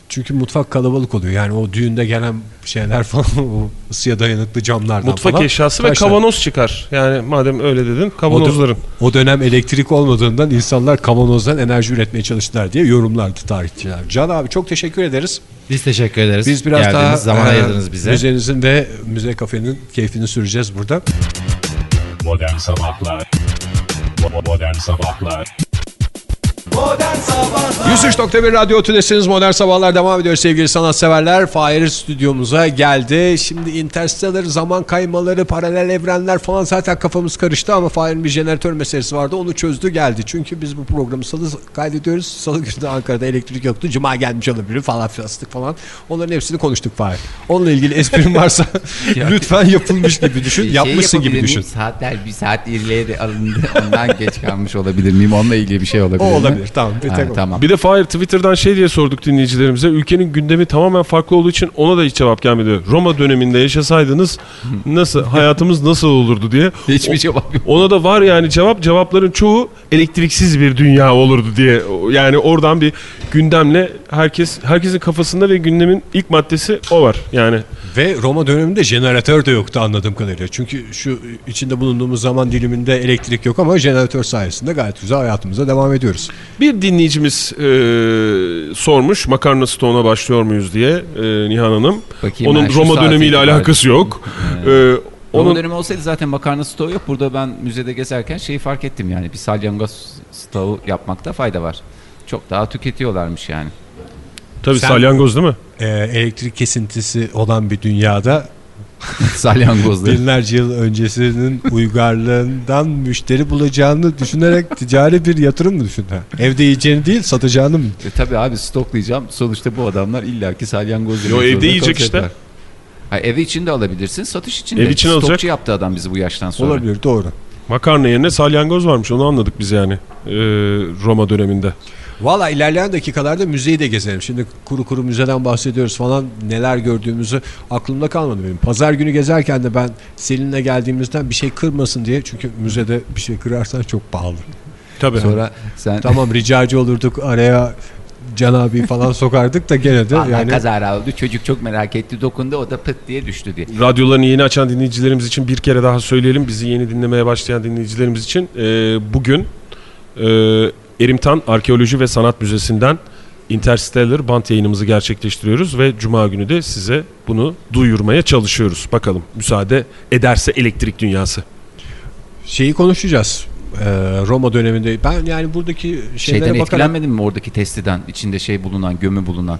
Çünkü mutfak kalabalık oluyor. Yani o düğünde gelen şeyler falan o ısıya dayanıklı camlardan Mutfak falan. eşyası ve taşlar. kavanoz çıkar. Yani madem öyle dedin O, kavanozların. o dönem elektrik olmadığından insanlar kavanozdan enerji üretmeye çalıştılar diye yorumlardı tarihçiler. Can abi çok teşekkür ederiz. Biz teşekkür ederiz. Biz biraz Geldiniz, daha zaman e, ayırdınız bize. Müzenizin ve müze kafenin keyfini süreceğiz burada. Modern Sabahlar Modern Sabahlar 103.1 Radyo Tülesi'niz Modern Sabahlar devam ediyor sevgili sanatseverler. Fahir stüdyomuza geldi. Şimdi Interstellar, zaman kaymaları, paralel evrenler falan zaten kafamız karıştı ama Fahir'in bir jeneratör meselesi vardı. Onu çözdü geldi. Çünkü biz bu programı salı kaydediyoruz. Salı günü de Ankara'da elektrik yoktu. Cuma gelmiş olabilir falan filastık falan. Onların hepsini konuştuk Fahir. Onunla ilgili esprin varsa lütfen yapılmış gibi düşün. Şey Yapmışsın gibi düşün. Saatler bir saat ileri alındı. Ondan geç kalmış olabilir miyim? Onunla ilgili bir şey olabilir O mi? olabilir tamam. Bir Ha, tek o. tamam. Bir de Fahir Twitter'dan şey diye sorduk dinleyicilerimize. Ülkenin gündemi tamamen farklı olduğu için ona da hiç cevap gelmedi. Roma döneminde yaşasaydınız nasıl hayatımız nasıl olurdu diye. Hiçbir cevap yok. Ona da var yani cevap cevapların çoğu elektriksiz bir dünya olurdu diye. Yani oradan bir gündemle herkes herkesin kafasında ve gündemin ilk maddesi o var. Yani Ve Roma döneminde jeneratör de yoktu anladığım kadarıyla. Çünkü şu içinde bulunduğumuz zaman diliminde elektrik yok ama jeneratör sayesinde gayet güzel hayatımıza devam ediyoruz. Bir dinleyicimiz e, sormuş makarna stoğuna başlıyor muyuz diye e, Nihan Hanım. Bakayım Onun ben Roma dönemiyle alakası yok. E, Roma onun dönemi olsaydı zaten makarna stoğu yok. Burada ben müzede gezerken şeyi fark ettim yani. Bir salyangoz stoğu yapmakta fayda var. Çok daha tüketiyorlarmış yani. tabii Sen- salyangoz değil mi? Ee, elektrik kesintisi olan bir dünyada Salyangozları. binlerce yıl öncesinin uygarlığından müşteri bulacağını düşünerek ticari bir yatırım mı düşündün? Evde yiyeceğini değil satacağını mı? E, tabii abi stoklayacağım. Sonuçta bu adamlar illaki salyangoz Yo, evde yiyecek işte. kalacaklar. Ha, ev için de alabilirsin, satış için Ev de. için Stokçu alacak. yaptı adam bizi bu yaştan sonra. Olabilir doğru. Makarna yerine salyangoz varmış onu anladık biz yani e, Roma döneminde. Valla ilerleyen dakikalarda müzeyi de gezelim. Şimdi kuru kuru müzeden bahsediyoruz falan neler gördüğümüzü aklımda kalmadı benim. Pazar günü gezerken de ben Selin'le geldiğimizden bir şey kırmasın diye. Çünkü müzede bir şey kırarsan çok pahalı. Tabii. Sonra sen Tamam ricacı olurduk araya Can abi falan sokardık da gene de yani kazara oldu. Çocuk çok merak etti. Dokundu o da pıt diye düştü diye. Radyolarını yeni açan dinleyicilerimiz için bir kere daha söyleyelim. Bizi yeni dinlemeye başlayan dinleyicilerimiz için e, bugün e, Erimtan Arkeoloji ve Sanat Müzesi'nden Interstellar bant yayınımızı gerçekleştiriyoruz ve Cuma günü de size bunu duyurmaya çalışıyoruz. Bakalım müsaade ederse elektrik dünyası. şeyi konuşacağız. e, Roma döneminde ben yani buradaki şeylere Şeyden bakarak etkilenmedin mi oradaki testiden içinde şey bulunan gömü bulunan.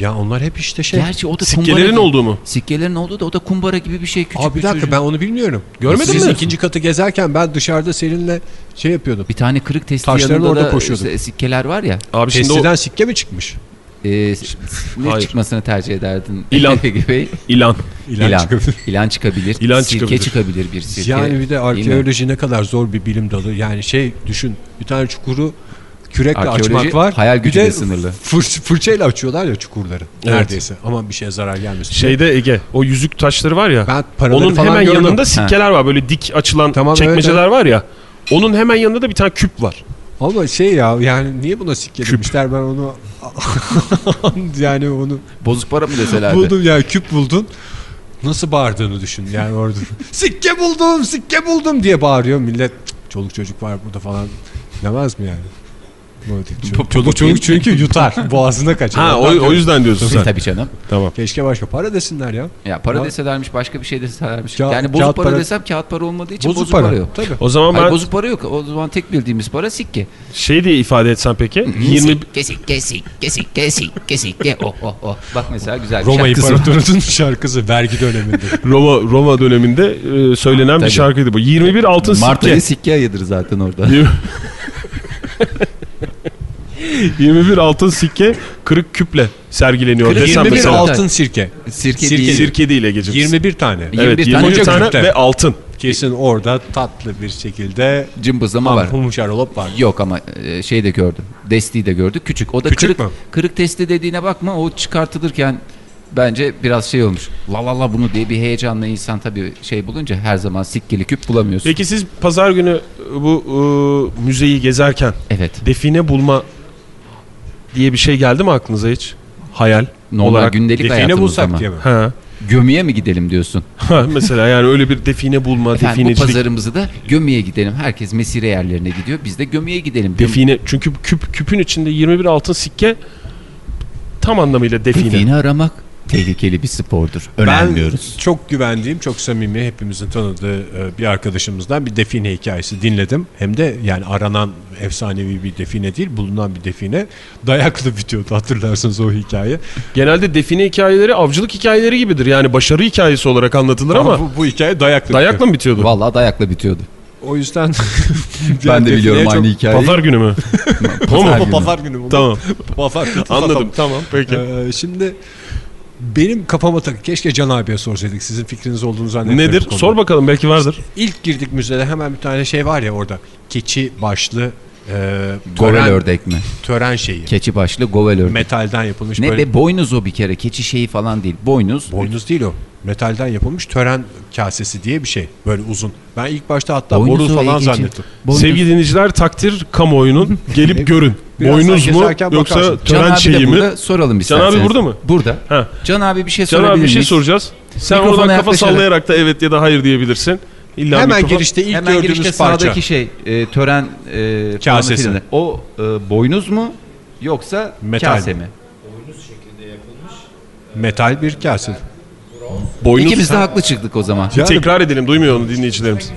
Ya onlar hep işte şey. Gerçi o da Sikkelerin kumbara gibi- olduğu mu? Sikkelerin olduğu da o da kumbara gibi bir şey küçük Abi bir dakika çocuğun. ben onu bilmiyorum. Görmedin Siz mi? ikinci katı gezerken ben dışarıda seninle şey yapıyordum. Bir tane kırık testi Taşların yanında orada da koşuyordum. s- sikkeler var ya. Abi Testiden sikke mi çıkmış? E, ne Hayır. çıkmasını tercih ederdin? İlan. O ilan. İlan İlan. çıkabilir. İlan çıkabilir. İlan sirke çıkabilir. çıkabilir bir sirke. Yani bir de arkeoloji ne kadar zor bir bilim dalı. Yani şey düşün bir tane çukuru kürekle Arkeoloji açmak var. hayal gücüyle de sınırlı. fır- fırçayla açıyorlar ya çukurları. Evet. Neredeyse. Ama bir şeye zarar gelmesin. Şeyde Ege o yüzük taşları var ya. ben paraları onun falan hemen gördüm. yanında sikkeler var. Böyle dik açılan Tamam, çekmeceler evet, var ya. Onun hemen yanında da bir tane küp var. Ama şey ya yani niye buna sikke Küp. demişler ben onu yani onu Bozuk para mı deselerdi? buldum yani küp buldun. Nasıl bağırdığını düşün yani orada. sikke buldum, sikke buldum diye bağırıyor millet. "Cık, Çoluk çocuk var burada falan demez mi yani? Değil. Çoluk, çocuk çünkü yutar. Boğazına kaçar. Ha o, o yüzden diyorsun sen. Tabii canım. Tamam. Keşke başka para desinler ya. Ya para deselermiş başka bir şey deselermiş. Kağıt- yani bozuk kağıt para, para- desem kağıt para olmadığı için Bozuk, bozuk, para. para. yok. Tabii. O zaman Hayır, ben bozuk para yok. O zaman tek bildiğimiz para sikke. şey diye ifade etsem peki. 20 Sikke sikke sikke sikke sikke sikke oh oh oh. Bak mesela güzel bir Roma şarkısı var. İmparatorlu'nun şarkısı vergi döneminde. Roma Roma döneminde e, söylenen bir Tabii. şarkıydı bu. 21 altın Mart ayı sikke. sikke ayıdır zaten orada. 21 altın sikke kırık küple sergileniyor. Kırık desem 21 mesela. altın. sirke. Sirke, Sirke değil. Sirke değil Ege'cim. 21 tane. 21 Evet 21 tane tane, ve altın. Kesin orada tatlı bir şekilde Cımbızlama var. Humuşarolop var. Yok ama e, şey de gördüm. Destiği de gördük. Küçük. O da Küçük kırık. mü? Kırık testi dediğine bakma. O çıkartılırken bence biraz şey olmuş. La la la bunu diye bir heyecanla insan tabii şey bulunca her zaman sikkeli küp bulamıyorsun. Peki siz pazar günü bu e, müzeyi gezerken Evet. define bulma diye bir şey geldi mi aklınıza hiç? Hayal Normal olarak. gündelik Define hayatımızda bulsak mı? diye mi? Ha. Gömüye mi gidelim diyorsun? Ha, Mesela yani öyle bir define bulma, Efendim bu definecilik. pazarımızı da gömüye gidelim. Herkes mesire yerlerine gidiyor. Biz de gömüye gidelim. Define çünkü küp küpün içinde 21 altın sikke tam anlamıyla define. Define aramak tehlikeli bir spordur. Önermiyoruz. Ben çok güvendiğim, çok samimi, hepimizin tanıdığı e, bir arkadaşımızdan bir define hikayesi dinledim. Hem de yani aranan efsanevi bir define değil, bulunan bir define. Dayaklı bitiyordu hatırlarsınız o hikaye. Genelde define hikayeleri avcılık hikayeleri gibidir. Yani başarı hikayesi olarak anlatılır ama, bu, bu hikaye dayaklı. dayakla bitiyor. mı bitiyordu? Vallahi dayakla bitiyordu. O yüzden Ben de biliyorum çok- aynı hikayeyi. Pazar günü mü? Pazar Ama günü. pazar günü tamam. Pazar günü. Anladım. Tamam. Peki. Ee, şimdi benim kafama tak. Keşke Can abiye sorsaydık. Sizin fikriniz olduğunu zannetmiyorum. Nedir? Sor bakalım belki vardır. İlk girdik müzede hemen bir tane şey var ya orada. Keçi başlı e, Govel tören, ördek mi? tören şeyi. Keçi başlı govel ördek. Metalden yapılmış ne böyle. be boynuz o bir kere. Keçi şeyi falan değil. Boynuz. Boynuz değil o. Metalden yapılmış tören kasesi diye bir şey. Böyle uzun. Ben ilk başta hatta Boynuz boru falan zannettim. Boynuz. Sevgili dinleyiciler takdir kamuoyunun gelip görün. Boynuz mu yoksa. Can tören şeyi mi? soralım Can abi burada mı? Burada. Ha. Can abi bir şey Can sorabilir abi bir şey soracağız. Sen Mikrofona oradan kafa yaklaşarak. sallayarak da evet ya da hayır diyebilirsin. İlla Hemen mikrofon- girişte ilk Hemen gördüğümüz girişte parça. sağdaki şey e, tören e, Kasesi. O e, boynuz mu yoksa Metal kase mi? mi? Metal bir kase. Boynuz. İkimiz de haklı çıktık o zaman. Yani, Tekrar edelim duymuyor onu dinleyicilerimiz.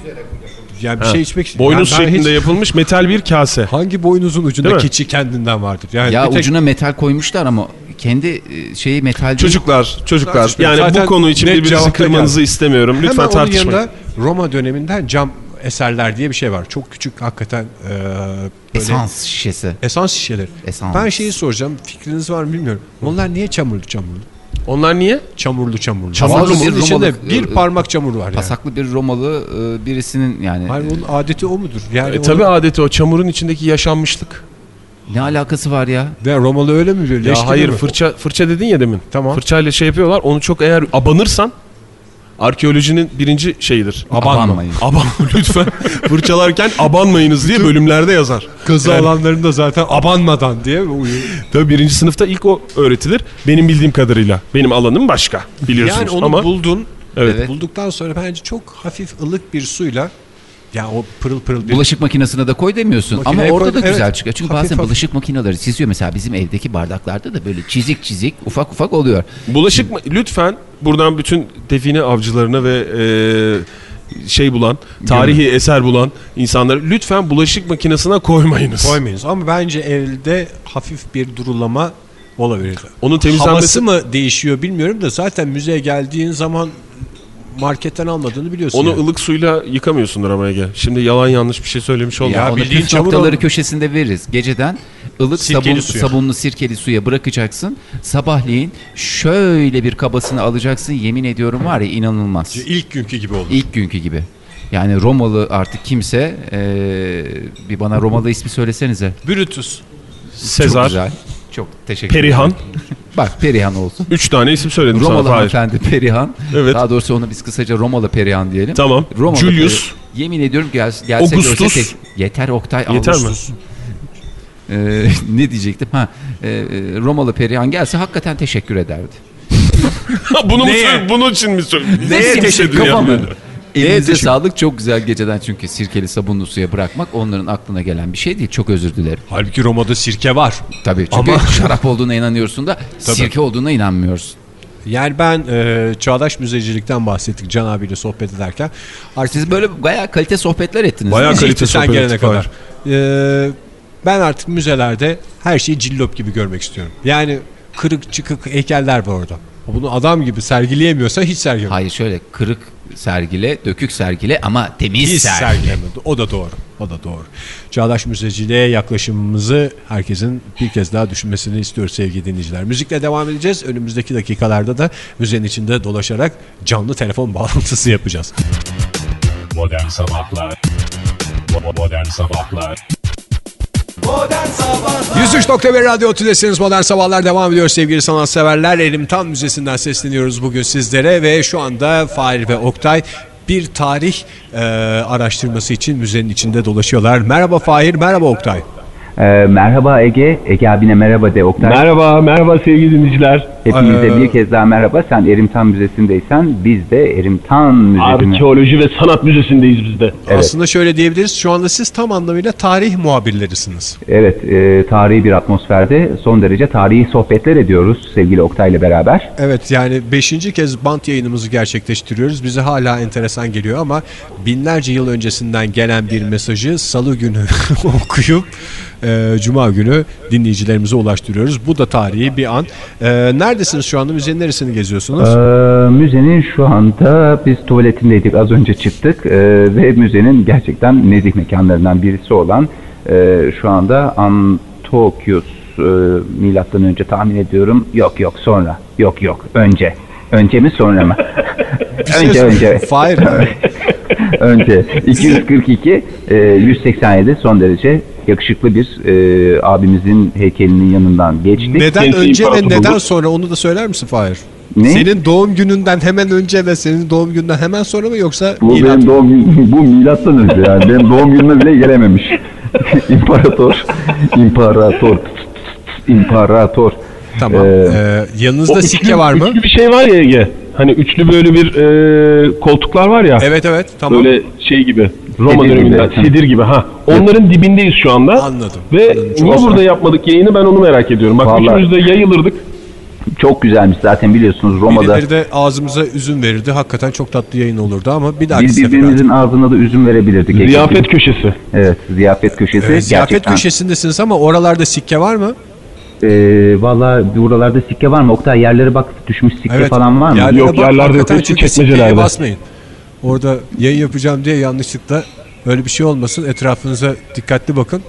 Yani bir Ha. şey içmek Boynuz Ben- ben şeklinde hiç- yapılmış metal bir kase. Hangi boynuzun ucunda Değil mi? keçi kendinden vardır? Yani Ya tek- ucuna metal koymuşlar ama kendi e, şeyi metal değil. Çocuklar, çocuklar. Tartışmayın. Yani Zaten bu konu için birbirinizi kırmanızı istemiyorum. Lütfen Hemen tartışmayın. yanında Roma döneminden cam eserler diye bir şey var. Çok küçük hakikaten e, böyle Esans şişesi. esans şişeleri. Esans. Ben şeyi soracağım. Fikriniz var mı bilmiyorum. Onlar niye çamurlu çamurlu? Onlar niye? Çamurlu çamurlu. Çamurlu bunun içinde Romalı- bir e, parmak çamur var yani. Pasaklı bir Romalı e, birisinin yani Hayır onun adeti o mudur? Yani E, onun- tabii adeti o çamurun içindeki yaşanmışlık. ne alakası var ya? Ne, Romalı öyle mi? Leş Ya hayır mi? fırça fırça dedin ya demin. Tamam. Fırçayla şey yapıyorlar. Onu çok eğer abanırsan arkeolojinin birinci şeyidir. Abanma. Abanmayın. Aban lütfen fırçalarken abanmayınız diye bölümlerde yazar. Kazı Yani- alanlarında zaten abanmadan diye uyuyor. Tabii birinci sınıfta ilk o öğretilir. Benim bildiğim kadarıyla. Benim alanım başka biliyorsunuz Yani onu ama buldun. evet. Evet. Bulduktan sonra bence çok hafif ılık bir suyla ya o pırıl pırıl bir Bulaşık makinesine de koy demiyorsun Makineye ama orada koy- da güzel evet. çıkıyor. Çünkü Hafif bazen hafif. bulaşık makineleri çiziyor mesela bizim evdeki bardaklarda da böyle çizik çizik ufak ufak oluyor. Bulaşık? Lütfen buradan bütün define avcılarına ve şey bulan, tarihi eser bulan insanları lütfen bulaşık makinesine koymayınız. Koymayınız ama bence evde hafif bir durulama olabilir. Onun temizlenmesi Havası mı değişiyor bilmiyorum da zaten müzeye geldiğin zaman marketten almadığını biliyorsun. onu yani. ılık suyla yıkamıyorsundur ama Ege. Şimdi yalan yanlış bir şey söylemiş oldum. Ya, Ya onu bildiğin o. köşesinde veririz. Geceden ılık Sirkeli sabun, suya. sabunlu sirkeli suya bırakacaksın. Sabahleyin şöyle bir kabasını alacaksın. Yemin ediyorum var ya inanılmaz. İlk günkü gibi oldu. İlk günkü gibi. Yani Romalı artık kimse eee, bir bana Romalı ismi söylesenize. Brutus. Çok Sezar, güzel. Çok teşekkür Perihan. Bak Perihan olsun. Üç tane isim söyledim Romalı sana. Hayır. hanımefendi Perihan. Evet. Daha doğrusu onu biz kısaca Romalı Perihan diyelim. Tamam. Romalı Julius. Peri- Yemin ediyorum gel, gelse Augustus. tek- Yeter Oktay Yeter mi? Augustus. Ee, ne diyecektim? Ha, e, e, Romalı Perihan gelse hakikaten teşekkür ederdi. bunu mu Neye? söyle- bunun için mi söyledin? Neye teşekkür Kafamı. Elinize sağlık çok güzel geceden çünkü sirkeli sabunlu suya bırakmak onların aklına gelen bir şey değil. Çok özür dilerim. Halbuki Roma'da sirke var. Tabii çünkü Ama- şarap olduğuna inanıyorsun da sirke olduğuna inanmıyorsun. Yani ben e, çağdaş müzecilikten bahsettik Can abiyle sohbet ederken. Artık Siz böyle bayağı kalite sohbetler ettiniz. Bayağı kalite sen sohbet gelene kadar. E, ben artık müzelerde her şeyi cillop gibi görmek istiyorum. Yani kırık çıkık heykeller var orada. Bunu adam gibi sergileyemiyorsa hiç sergileme. Hayır şöyle kırık sergile, dökük sergile ama temiz Hiç sergile. sergileme. O da doğru. O da doğru. Çağdaş müzeciliğe yaklaşımımızı herkesin bir kez daha düşünmesini istiyoruz sevgili dinleyiciler. Müzikle devam edeceğiz. Önümüzdeki dakikalarda da müzenin içinde dolaşarak canlı telefon bağlantısı yapacağız. Modern Sabahlar Modern Sabahlar 103.1 Radyo Tülesi'niz Modern Sabahlar devam ediyor sevgili sanatseverler. Elim Tan Müzesi'nden sesleniyoruz bugün sizlere ve şu anda Fahir ve Oktay bir tarih e, araştırması için müzenin içinde dolaşıyorlar. Merhaba Fahir, merhaba Oktay. Ee, merhaba Ege. Ege abine merhaba de Oktay. Merhaba, merhaba sevgili dinleyiciler. Hepinize Ee, bir kez daha merhaba. Sen Erimtan Müzesi'ndeysen biz de Erimtan Müzesi'nde. Arkeoloji ve Sanat Müzesi'ndeyiz biz de. Evet. Aslında şöyle diyebiliriz şu anda siz tam anlamıyla tarih muhabirlerisiniz. Evet, e, tarihi bir atmosferde son derece tarihi sohbetler ediyoruz sevgili Oktay ile beraber. Evet yani 5. kez bant yayınımızı gerçekleştiriyoruz. Bize hala enteresan geliyor ama binlerce yıl öncesinden gelen bir mesajı salı günü okuyup e, cuma günü dinleyicilerimize ulaştırıyoruz. Bu da tarihi bir an. E, neredesiniz şu anda? Müzenin neresini geziyorsunuz? Ee, müzenin şu anda biz tuvaletindeydik az önce çıktık Ee, ve müzenin gerçekten nezih mekanlarından birisi olan e, şu anda Antokius e, milattan önce tahmin ediyorum. Yok yok sonra. Yok yok önce. Önce mi sonra mı? önce önce. Fahir. önce 242 e, 187 son derece yakışıklı bir e, abimizin heykelinin yanından geçtik. neden Kendisi önce ve neden sonra onu da söyler misin Fahir? Ne? Senin doğum gününden hemen önce ve senin doğum gününden hemen sonra mı yoksa Bu milat benim doğum gün, bu milattan önce yani benim doğum günüme bile gelememiş. İmparator, imparator, imparator. Tamam. Ee, E, yanınızda O sikke üçlü- var mı? Üçlü bir şey var ya Ege. Hani üçlü böyle bir e, koltuklar var ya. Evet evet tamam. Böyle şey gibi. Roma gibi, döneminden. evet. Sedir gibi ha. Onların dibindeyiz şu anda. Anladım. Ve Anladım. Çok niye güzel. burada yapmadık yayını ben onu merak ediyorum. Bak Vallahi- üçümüz de yayılırdık. Çok güzelmiş zaten biliyorsunuz Roma'da. Birileri de ağzımıza üzüm verirdi. Hakikaten çok tatlı yayın olurdu ama bir dahaki Biz sefer. birbirimizin ağzına da üzüm verebilirdik. Ziyafet köşesi. Evet, ziyafet köşesi. Evet, ziyafet gerçekten. köşesindesiniz ama oralarda sikke var mı? Ee, Valla buralarda sikke var mı? Oktay yerlere bak düşmüş sikke falan var mı? Yerlere Yok, bak, yerlerde sikkeye çekmecelerde. basmayın. Orada yayın yapacağım diye yanlışlıkla öyle bir şey olmasın. Etrafınıza dikkatli bakın.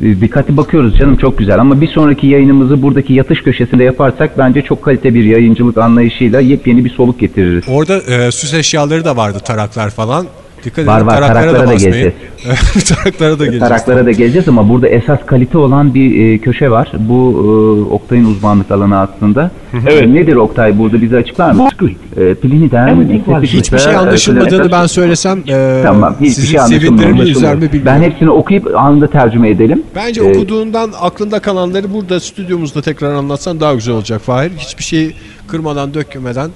Dikkatli bakıyoruz canım çok güzel ama bir sonraki yayınımızı buradaki yatış köşesinde yaparsak bence çok kalite bir yayıncılık anlayışıyla yepyeni bir soluk getiririz. Orada e, süs eşyaları da vardı taraklar falan. Dikkat Var, edin var, taraklara, taraklara da da basmayın. taraklara da geleceğiz. Taraklara da geleceğiz ama burada esas kalite olan bir e, köşe var. Bu e, Oktay'ın uzmanlık alanı aslında. Evet. E, nedir Oktay burada bize açıklar mısın? E, Plini'den Hiçbir şey anlaşılmadığını ben söylesem e, Tamam, hiçbir şey sevindirir mi üzer mi bilmiyorum. Ben hepsini okuyup anında tercüme edelim. Bence Ee, okuduğundan aklında kalanları burada stüdyomuzda tekrar anlatsan daha güzel olacak Fahir. Hiçbir şeyi kırmadan dökmeden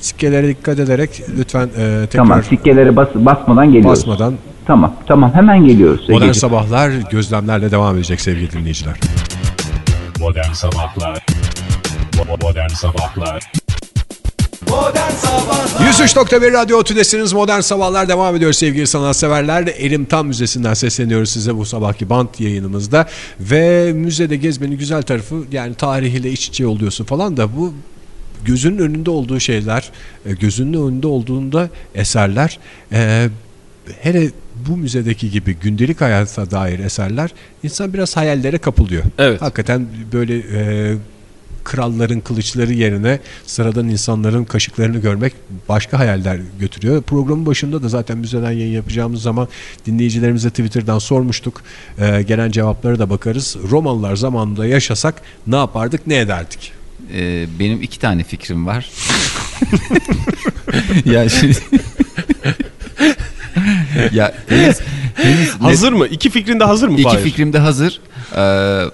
sikkelere dikkat ederek lütfen e, tekrar Tamam, sikkelere bas, basmadan geliyoruz. basmadan Tamam, tamam hemen geliyoruz. Modern Egeciğim. Sabahlar gözlemlerle devam edecek sevgili dinleyiciler. Modern Sabahlar Modern Sabahlar Modern Sabahlar Sabahlar 103.1 Radyo Tülesi'niz Modern Sabahlar devam ediyor sevgili sanatseverler. Elim Tam Müzesi'nden sesleniyoruz size bu sabahki bant yayınımızda. Ve müzede gezmenin güzel tarafı yani tarihiyle iç içe oluyorsun falan da bu gözünün önünde olduğu şeyler, e, gözünün önünde olduğunda eserler e, hele bu müzedeki gibi gündelik hayata dair eserler insan biraz hayallere kapılıyor. Evet. Hakikaten böyle e, kralların kılıçları yerine sıradan insanların kaşıklarını görmek başka hayaller götürüyor. Programın başında da zaten müzeden yayın yapacağımız zaman dinleyicilerimize Twitter'dan sormuştuk. E, gelen cevaplara da bakarız. Romalılar zamanında yaşasak ne yapardık ne ederdik? Ee, benim iki tane fikrim var. ya şimdi... ya henüz, henüz net- Hazır mı? İki fikrin de hazır mı? İki Fahir? fikrim de hazır. Ee,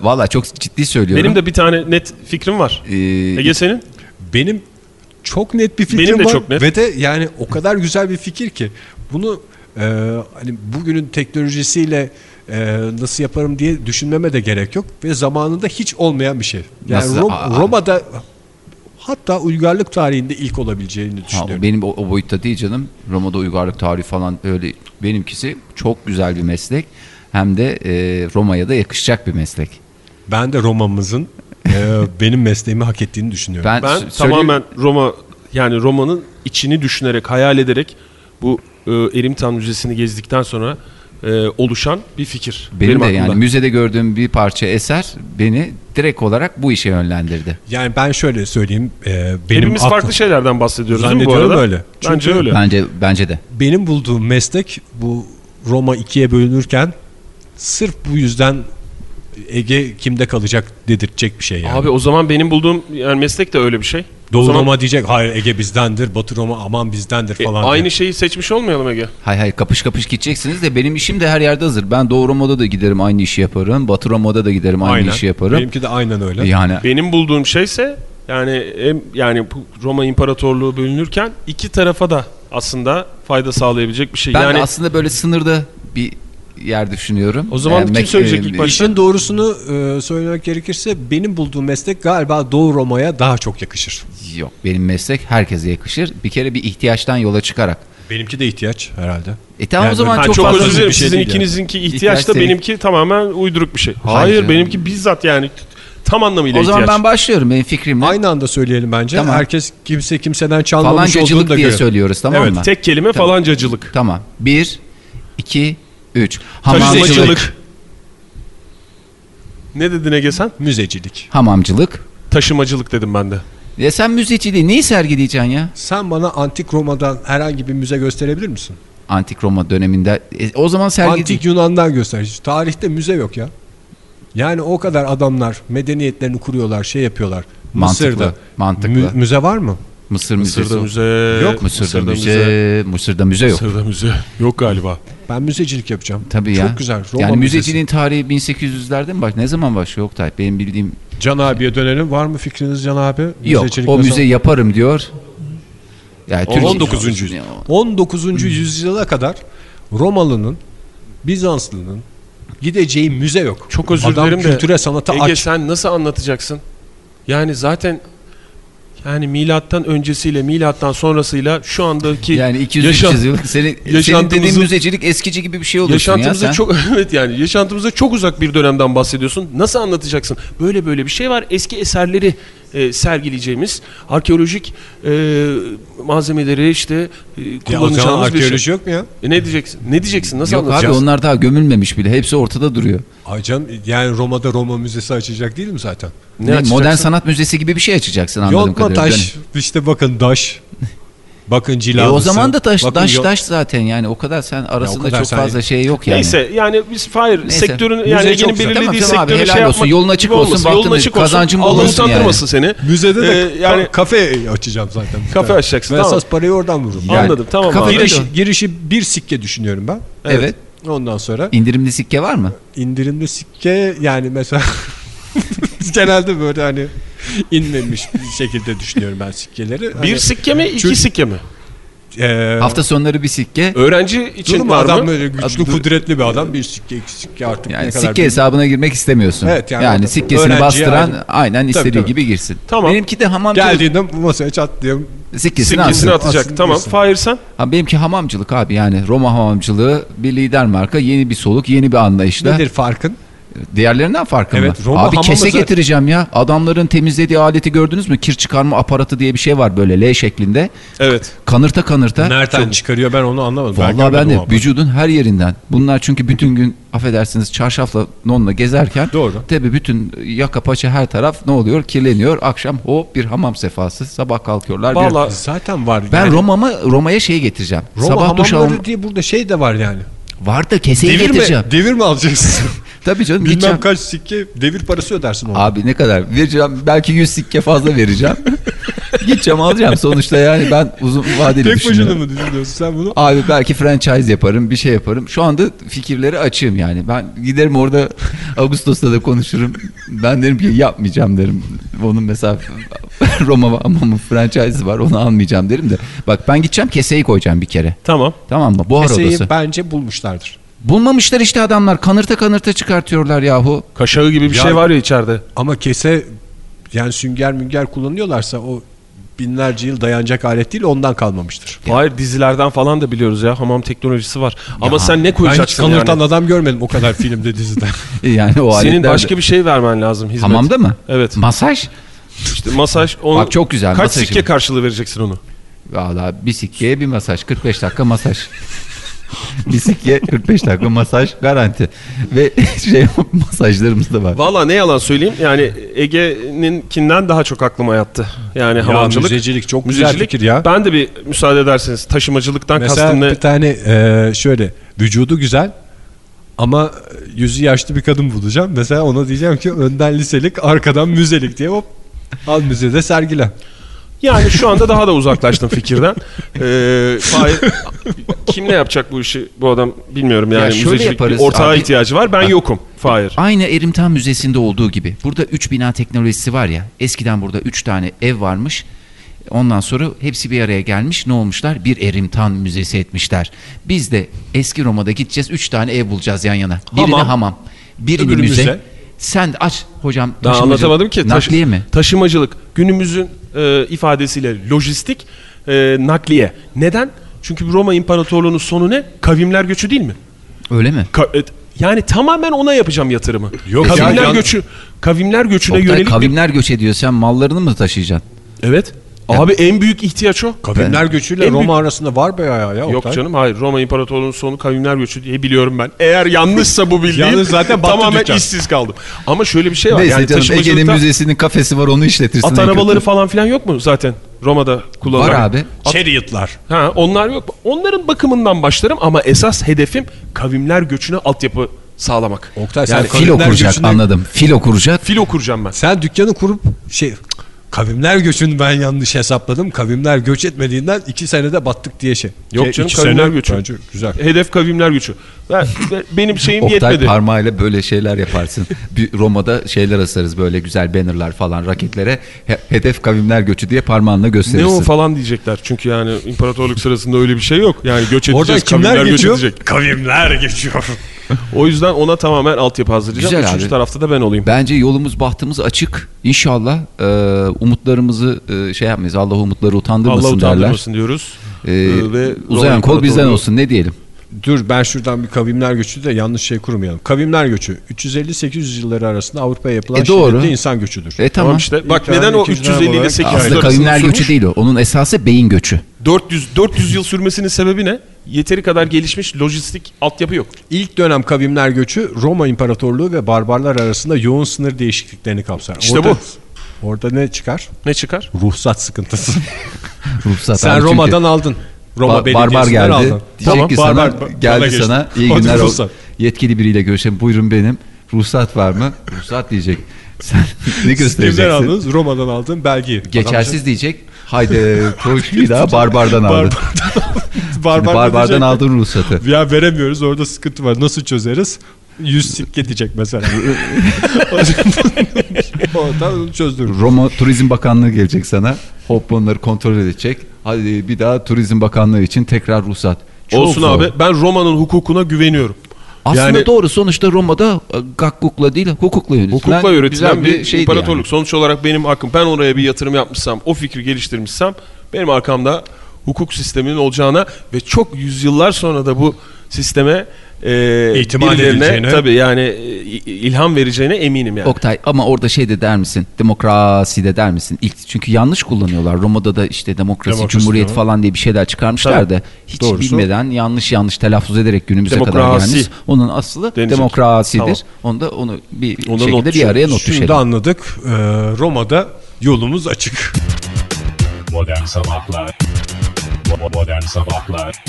Valla çok ciddi söylüyorum. Benim de bir tane net fikrim var. Ee, Ege senin? Benim çok net bir fikrim Benim de var çok net. ve de yani o kadar güzel bir fikir ki bunu e, hani bugünün teknolojisiyle e, nasıl yaparım diye düşünmeme de gerek yok ve zamanında hiç olmayan bir şey. Yani Nasıl? Rom- Aa. Roma'da hatta uygarlık tarihinde ilk olabileceğini Ha, düşünüyorum. benim o, o boyutta değil canım. Roma'da uygarlık tarihi falan öyle. Benimkisi çok güzel bir meslek. Hem de e, Roma'ya da yakışacak bir meslek. Ben de Roma'mızın e, benim mesleğimi hak ettiğini düşünüyorum. Ben, Ben tamamen Roma yani Roma'nın içini düşünerek, hayal ederek bu e, Erimtan Müzesi'ni gezdikten sonra e, oluşan bir fikir. benim, de aklımda. yani müzede gördüğüm bir parça eser beni direkt olarak bu işe yönlendirdi. Yani ben şöyle söyleyeyim. e, benim Hepimiz aklım- farklı şeylerden bahsediyoruz değil mi bu arada? öyle. Bence Çünkü öyle. Bence bence de. benim bulduğum meslek bu Roma ikiye bölünürken sırf bu yüzden Ege kimde kalacak dedirtecek bir şey yani. Abi o zaman benim bulduğum yani meslek de öyle bir şey. Doğu zaman Roma diyecek hayır Ege bizdendir, Batı Roma aman bizdendir e, falan. aynı diye. şeyi seçmiş olmayalım Ege. Hay hay kapış kapış gideceksiniz de benim işim de her yerde hazır. Ben Doğu Roma'da da giderim aynı işi yaparım. Batı Roma'da da giderim aynı Aynen. işi yaparım. Benimki de aynen öyle. Yani Benim bulduğum şeyse yani hem yani bu Roma İmparatorluğu bölünürken iki tarafa da aslında fayda sağlayabilecek bir şey. ben yani aslında böyle sınırda bir yer düşünüyorum. O zaman kim mek- söyleyecek ilk başta? İşin doğrusunu e, söylemek gerekirse benim bulduğum meslek galiba Doğu Roma'ya daha çok yakışır. Yok benim meslek herkese yakışır. Bir kere bir ihtiyaçtan yola çıkarak. Benimki de ihtiyaç herhalde. E tamam Yani o zaman böyle- Ha, çok, çok, fazla özür dilerim. şey Sizin değil yani. ikinizinki ihtiyaç, İhtiyaç da senin- benimki tamamen uyduruk bir şey. Hayır Hayır, canım. benimki bizzat yani tam anlamıyla O zaman ihtiyaç. ben başlıyorum benim fikrimle. Aynı anda söyleyelim bence. Tamam. Herkes kimse kimseden çalmamış olduğunu Falancacılık da diye göre. söylüyoruz tamam Evet, mı? Tek kelime Tamam. falancacılık. Tamam. Bir, iki, üç. Taşımacılık. Hamamcılık. Ne dedin Ege sen? Müzecilik. Hamamcılık. Taşımacılık dedim ben de. Ya sen müzeciliği neyi sergileyeceksin ya? Sen bana antik Roma'dan herhangi bir müze gösterebilir misin? Antik Roma döneminde. E, o zaman sergi Antik Yunan'dan göster. Tarihte müze yok ya. Yani o kadar adamlar medeniyetlerini kuruyorlar, şey yapıyorlar. Mantıklı, Mısır'da. mantıklı. Mü- müze var mı? Mısır müzesi. Mısır'da müze. Yok Mısır'da, müze. Mısır'da müze yok. Mısır'da müze. Yok galiba. Ben müzecilik yapacağım. Tabii Çok ya. güzel. Roma yani Müzesi. müzeciliğin tarihi 1800'lerde mi bak? Ne zaman başlıyor Oktay? Benim bildiğim Can abiye dönelim. Var mı fikriniz Can abi? yok. Müzecilik O nasıl- müze yaparım diyor. Yani O Türkiye- 19. yüzyıl. 19. yüzyıla kadar Romalı'nın, Bizanslı'nın gideceği müze yok. Çok özür Adam dilerim de. kültüre sanata Ege aç. sen nasıl anlatacaksın? Yani zaten yani milattan öncesiyle milattan sonrasıyla şu andaki Yani 200 yaşam- 300 yıl senin, senin dediğin müzecilik eskici gibi bir şey ya Yaşantımıza sen. çok evet yani yaşantımıza çok uzak bir dönemden bahsediyorsun. Nasıl anlatacaksın? Böyle böyle bir şey var. Eski eserleri e, sergileyeceğimiz arkeolojik e, malzemeleri işte e, Ya kullanacağımız bir arkeoloji şey. yok mu ya? E ne diyeceksin? Ne diyeceksin? Nasıl Yok abi anlatacaksın? onlar daha gömülmemiş bile. Hepsi ortada duruyor. Ay canım, yani Roma'da Roma Müzesi açacak değil mi zaten? Ne Ne, modern sanat müzesi gibi bir şey açacaksın anladığım Yok mu kadarıyla. taş? İşte bakın taş. Bakın E cilalısı. o zaman da taş, Bakın taş, taş zaten yani o kadar sen arasında kadar çok sen- fazla şey yok yani. Neyse yani biz hayır Neyse. sektörün Müze yani Ege'nin belirlediği Tamam, abi, sektörü helal şey olsun. yapmak Yolun açık olsun, olmasın. Yolun açık olsun. kazancın bol Allah olsun yani. utandırmasın seni. Müzede de Ee, yani- ka- kafe açacağım zaten. Kafe açacaksın, Ben tamam. esas parayı oradan vururum. Yani Anladım tamam kafe abi. giriş- Giriş, girişi bir sikke düşünüyorum ben. Evet. Ondan sonra İndirimli sikke var mı? indirimli sikke yani mesela genelde böyle hani inmemiş bir şekilde düşünüyorum ben sikkeleri. Hani Bir sikke mi iki Çünkü- sikke mi? e, Hafta sonları bir sikke. Öğrenci için Durma var adam mı? böyle güçlü dur. kudretli bir adam bir sikke iki sikke artık Yani ne kadar sikke büyük- hesabına girmek istemiyorsun. Evet, yani yani, sikkesini öğrenciye bastıran ayrı. aynen istediği tabii. gibi girsin. Tamam. Benimki de hamamcılık. Geldiğinde bu masaya çat diye Sikkesini, Sikkesini atacak. Atsın tamam. Fahir sen? Ha, benimki hamamcılık abi yani Roma hamamcılığı bir lider marka yeni bir soluk yeni bir anlayışla. nedir farkın? Diğerlerinden farkı Evet, mı? Roma Abi hamamı kese getireceğim ya. Adamların temizlediği aleti gördünüz mü? Kir çıkarma aparatı diye bir şey var böyle L şeklinde. Evet. Kanırta kanırta. Nereden çıkarıyor ben onu anlamadım. Vallahi ben, görmedim de vücudun her yerinden. Bunlar çünkü bütün gün affedersiniz çarşafla nonla gezerken Doğru. tabii bütün yaka paça her taraf ne oluyor? Kirleniyor. Akşam hop bir hamam sefası. Sabah kalkıyorlar. bir- Vallahi Zaten var. ben yani. Roma'ma Roma'ya şey getireceğim. Roma Sabah duş hamamları alım diye burada şey de var yani. var da keseyi Devir getireceğim. mi? Devir mi alacaksın? Tabii canım Bilmem gideceğim. kaç sikke devir parası ödersin ona. Abi ne kadar vereceğim belki 100 sikke fazla vereceğim. Gideceğim alacağım sonuçta yani ben uzun vadeli Tek başına düşünüyorum. mı düşünüyorsun sen bunu? Abi belki franchise yaparım bir şey yaparım. Şu anda fikirleri açığım yani. Ben giderim orada Ağustos'ta da konuşurum. Ben derim ki yapmayacağım derim. Onun mesela Roma ama franchise'ı var onu almayacağım derim de. Bak ben gideceğim keseyi koyacağım bir kere. Tamam. Tamam mı? Buhar Keseyi odası. bence bulmuşlardır. Bulmamışlar işte adamlar. Kanırta kanırta çıkartıyorlar yahu. Kaşağı gibi bir Ya- şey var ya içeride. Ama kese yani sünger münger kullanıyorlarsa o binlerce yıl dayanacak alet değil ondan kalmamıştır. Hayır dizilerden falan da biliyoruz ya. Hamam teknolojisi var. Ama sen ne Ben hiç koyacaksın kanırtan yani? adam görmedim o kadar filmde dizide. Yani o Senin başka bir şey vermen lazım hizmet. Hamamda mı? Evet. Masaj? İşte masaj. Onu, Bak çok güzel, Kaç masajım. sikke karşılığı vereceksin onu? Valla bir sikkeye bir masaj. 45 dakika masaj. bir sikke 45 dakika masaj garanti. Ve şey masajlarımız da var. Valla ne yalan söyleyeyim yani Ege'ninkinden daha çok aklıma yattı. Yani hamamcılık. müzecilik çok güzel müzecilik. fikir ya. Ben de bir müsaade ederseniz taşımacılıktan Mesela kastım ne? bir tane e, şöyle vücudu güzel ama yüzü yaşlı bir kadın bulacağım. Mesela ona diyeceğim ki önden liselik arkadan müzelik diye hop al müzede sergile. Yani şu anda daha da uzaklaştım fikirden. Ee, Fahir, kim ne yapacak bu işi bu adam bilmiyorum yani. Ya şöyle Müzecilik yaparız ortağa abi. ihtiyacı var. Ben yokum Fahir. Aynı Erimtan Müzesi'nde olduğu gibi. Burada 3 bina teknolojisi var ya. Eskiden burada 3 tane ev varmış. Ondan sonra hepsi bir araya gelmiş. Ne olmuşlar? Bir Erimtan Müzesi etmişler. Biz de eski Roma'da gideceğiz. 3 tane ev bulacağız yan yana. Birini Hamam. hamam. Birini müze. müze. Sen aç hocam. Daha anlatamadım ki. Taşı- Nakliye mi? Taşımacılık günümüzün e, ifadesiyle lojistik e, nakliye. Neden? Çünkü Roma İmparatorluğu'nun sonu ne? Kavimler göçü değil mi? Öyle mi? Ka- e, yani tamamen ona yapacağım yatırımı. Yok ya, kavimler yan- göçü kavimler göçüne Oktay, yönelik bir- kavimler göç ediyor. Sen mallarını mı taşıyacaksın? Evet. Abi en büyük ihtiyaç o. Kavimler göçüyle En Roma büyük- arasında var be ya. ya Yok Oktay. canım hayır Roma İmparatorluğu'nun sonu kavimler göçü diye biliyorum ben. Eğer yanlışsa bu bildiğim Yalnız zaten tamamen dükkan. işsiz kaldım. Ama şöyle bir şey var. Neyse yani canım Ege'nin müzesinin kafesi var onu işletirsin. at arabaları falan filan yok mu zaten Roma'da kullanılan? Var abi. Chariot'lar. Ha, onlar yok. Onların bakımından başlarım ama esas hedefim kavimler göçüne altyapı sağlamak. Oktay sen Yani Filo kuracak göçüne- anladım. Filo kuracak. Filo kuracağım ben. Sen dükkanı kurup şey kavimler göçünü ben yanlış hesapladım. Kavimler göç etmediğinden iki senede battık diye şey. Yok Şey, canım, iki kavimler göçü. Bence güzel. Hedef kavimler göçü. Ben, ben- benim şeyim Oktay yetmedi. parmağıyla böyle şeyler yaparsın. Bir Roma'da şeyler asarız böyle güzel bannerlar falan raketlere. He- hedef kavimler göçü diye parmağınla Ne gösterirsin. o falan diyecekler. Çünkü yani imparatorluk sırasında öyle bir şey yok. Yani göç edeceğiz, Oradan kimler kavimler göç geçiyor? edecek. Kavimler geçiyor. O yüzden ona tamamen altyapı hazırlayacağım. Güzel Üçüncü abi. tarafta da ben olayım. Bence yolumuz bahtımız açık. İnşallah e, umutlarımızı e, şey yapmayız. Allah umutları utandırmasın Allah derler. utandırmasın diyoruz. E, Ee, ve uzayan kol bizden olsun ne diyelim. Dur ben şuradan bir kavimler göçü de yanlış şey kurmayalım. Kavimler göçü 350-800 yılları arasında Avrupa'ya yapılan E, doğru. şiddetli insan göçüdür. E tamam. Tamam işte. Bak İlk neden o ikinci dönem 350 ile olarak 800 Aslında arasında kavimler sürmüş? göçü değil o. Onun esası beyin göçü. 400 400 yıl sürmesinin sebebi ne? Yeteri kadar gelişmiş lojistik altyapı yok. İlk dönem kavimler göçü Roma İmparatorluğu ve barbarlar arasında yoğun sınır değişikliklerini kapsar. İşte orada, bu. Orada ne çıkar? Ne çıkar? Ruhsat sıkıntısı. Ruhsat Sen abi çünkü Roma'dan aldın. Roma ba- barbar geldi. aldın. Diyecek Tamam, ki barbar sana bana geldi geçti. sana iyi günler olsun. Yetkili biriyle görüşelim. Buyurun benim. Ruhsat var mı? Ruhsat diyecek. Sen ne Kimden göstereceksin? aldınız? Roma'dan aldın belgeyi. Geçersiz diyecek. Haydi koş bir daha barbardan Barbar barbardan diyecek. aldın ruhsatı. Ya veremiyoruz orada sıkıntı var. Nasıl çözeriz? 100 sikke diyecek mesela. Oradan onu çözdürür. Roma Turizm Bakanlığı gelecek sana. Hop onları kontrol edecek. Hadi bir daha Turizm Bakanlığı için tekrar ruhsat. Çok Olsun zor. abi ben Roma'nın hukukuna güveniyorum. Aslında Yani- doğru sonuçta Roma'da e, gakkukla değil hukukla yönetilen Hukukla üretilen güzel bir, şeydi imparatorluk. yani. Sonuç olarak benim hakkım. Ben oraya bir yatırım yapmışsam, o fikri geliştirmişsem benim arkamda hukuk sisteminin olacağına ve çok yüzyıllar sonra da bu sisteme e, birilerine edileceğine. tabii yani e, ilham vereceğine eminim yani. Oktay ama orada şey de der misin? Demokrasi de der misin? İlk çünkü yanlış kullanıyorlar. Roma'da da işte demokrasi, Demokrasi cumhuriyet diyorlar. falan diye bir şeyler çıkarmışlar da hiç Doğrusu- bilmeden yanlış yanlış telaffuz ederek günümüze kadar Demokrasi gelmiş. Onun aslı denecek. demokrasidir. Tamam. Onu da onu bir Ona not şekilde bir araya not Şimdi düşelim. anladık. Ee, Roma'da yolumuz açık. Modern Sabahlar Modern Sabahlar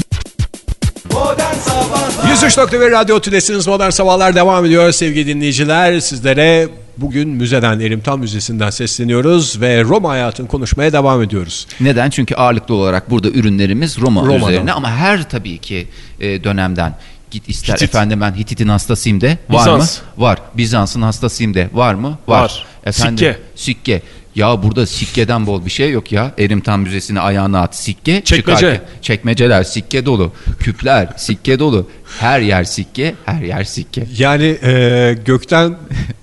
103.1 Radyo Tülesi'niz Modern Sabahlar devam ediyor sevgili dinleyiciler. Sizlere bugün müzeden Erimtan Müzesi'nden sesleniyoruz ve Roma hayatını konuşmaya devam ediyoruz. Neden? Çünkü ağırlıklı olarak burada ürünlerimiz Roma Roma'dan. üzerine ama her tabii ki e, dönemden git ister Hitit. efendim ben Hitit'in hastasıyım de var Bizans. mı? Var. Bizans'ın hastasıyım de var mı? Var. Sikke. Sikke. Ya burada sikkeden bol bir şey yok ya. Erimtan Müzesi'ne ayağını at sikke. Çekmece. çıkarken- Çekmeceler sikke dolu. Küpler sikke dolu. Her yer sikke, her yer sikke. Yani e, gökten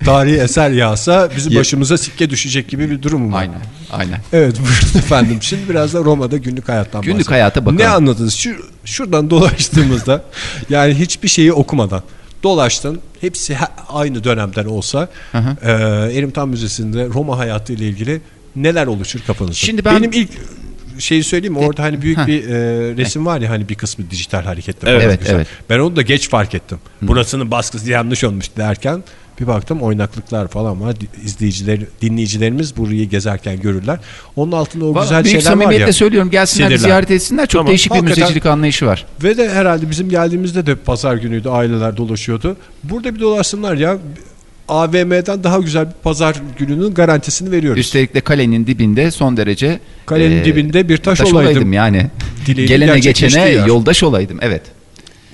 tarihi eser yağsa bizim başımıza sikke düşecek gibi bir durum var. Aynen, aynen. Evet buyurun efendim. Şimdi biraz da Roma'da günlük hayattan Günlük bahsedelim. hayata bakalım. Ne anladınız? Şu, şuradan dolaştığımızda yani hiçbir şeyi okumadan dolaştın. Hepsi aynı dönemden olsa Hı hı. e, Erimtan Müzesi'nde Roma hayatı ile ilgili neler oluşur kafanızda? Şimdi ben- Benim ilk şeyi söyleyeyim mi? Orada hani büyük bir e, resim var ya hani bir kısmı dijital hareketler. Evet, evet, güzel. evet. Ben onu da geç fark ettim. Burasının baskısı yanlış olmuş derken bir baktım oynaklıklar falan var. İzleyiciler, dinleyicilerimiz burayı gezerken görürler. Onun altında o güzel Büyük şeyler var samimiyetle ya. söylüyorum gelsinler bir Sinirler. ziyaret etsinler. Çok Tamam, değişik bir hakikaten- müzecilik anlayışı var. Ve de herhalde bizim geldiğimizde de pazar günüydü aileler dolaşıyordu. Burada bir dolaşsınlar ya. AVM'den daha güzel bir pazar gününün garantisini veriyoruz. Üstelik de kalenin dibinde son derece Kalenin e, dibinde bir taş, olaydım. yani. Dileğinin Gelene geçene yer. yoldaş olaydım. Evet.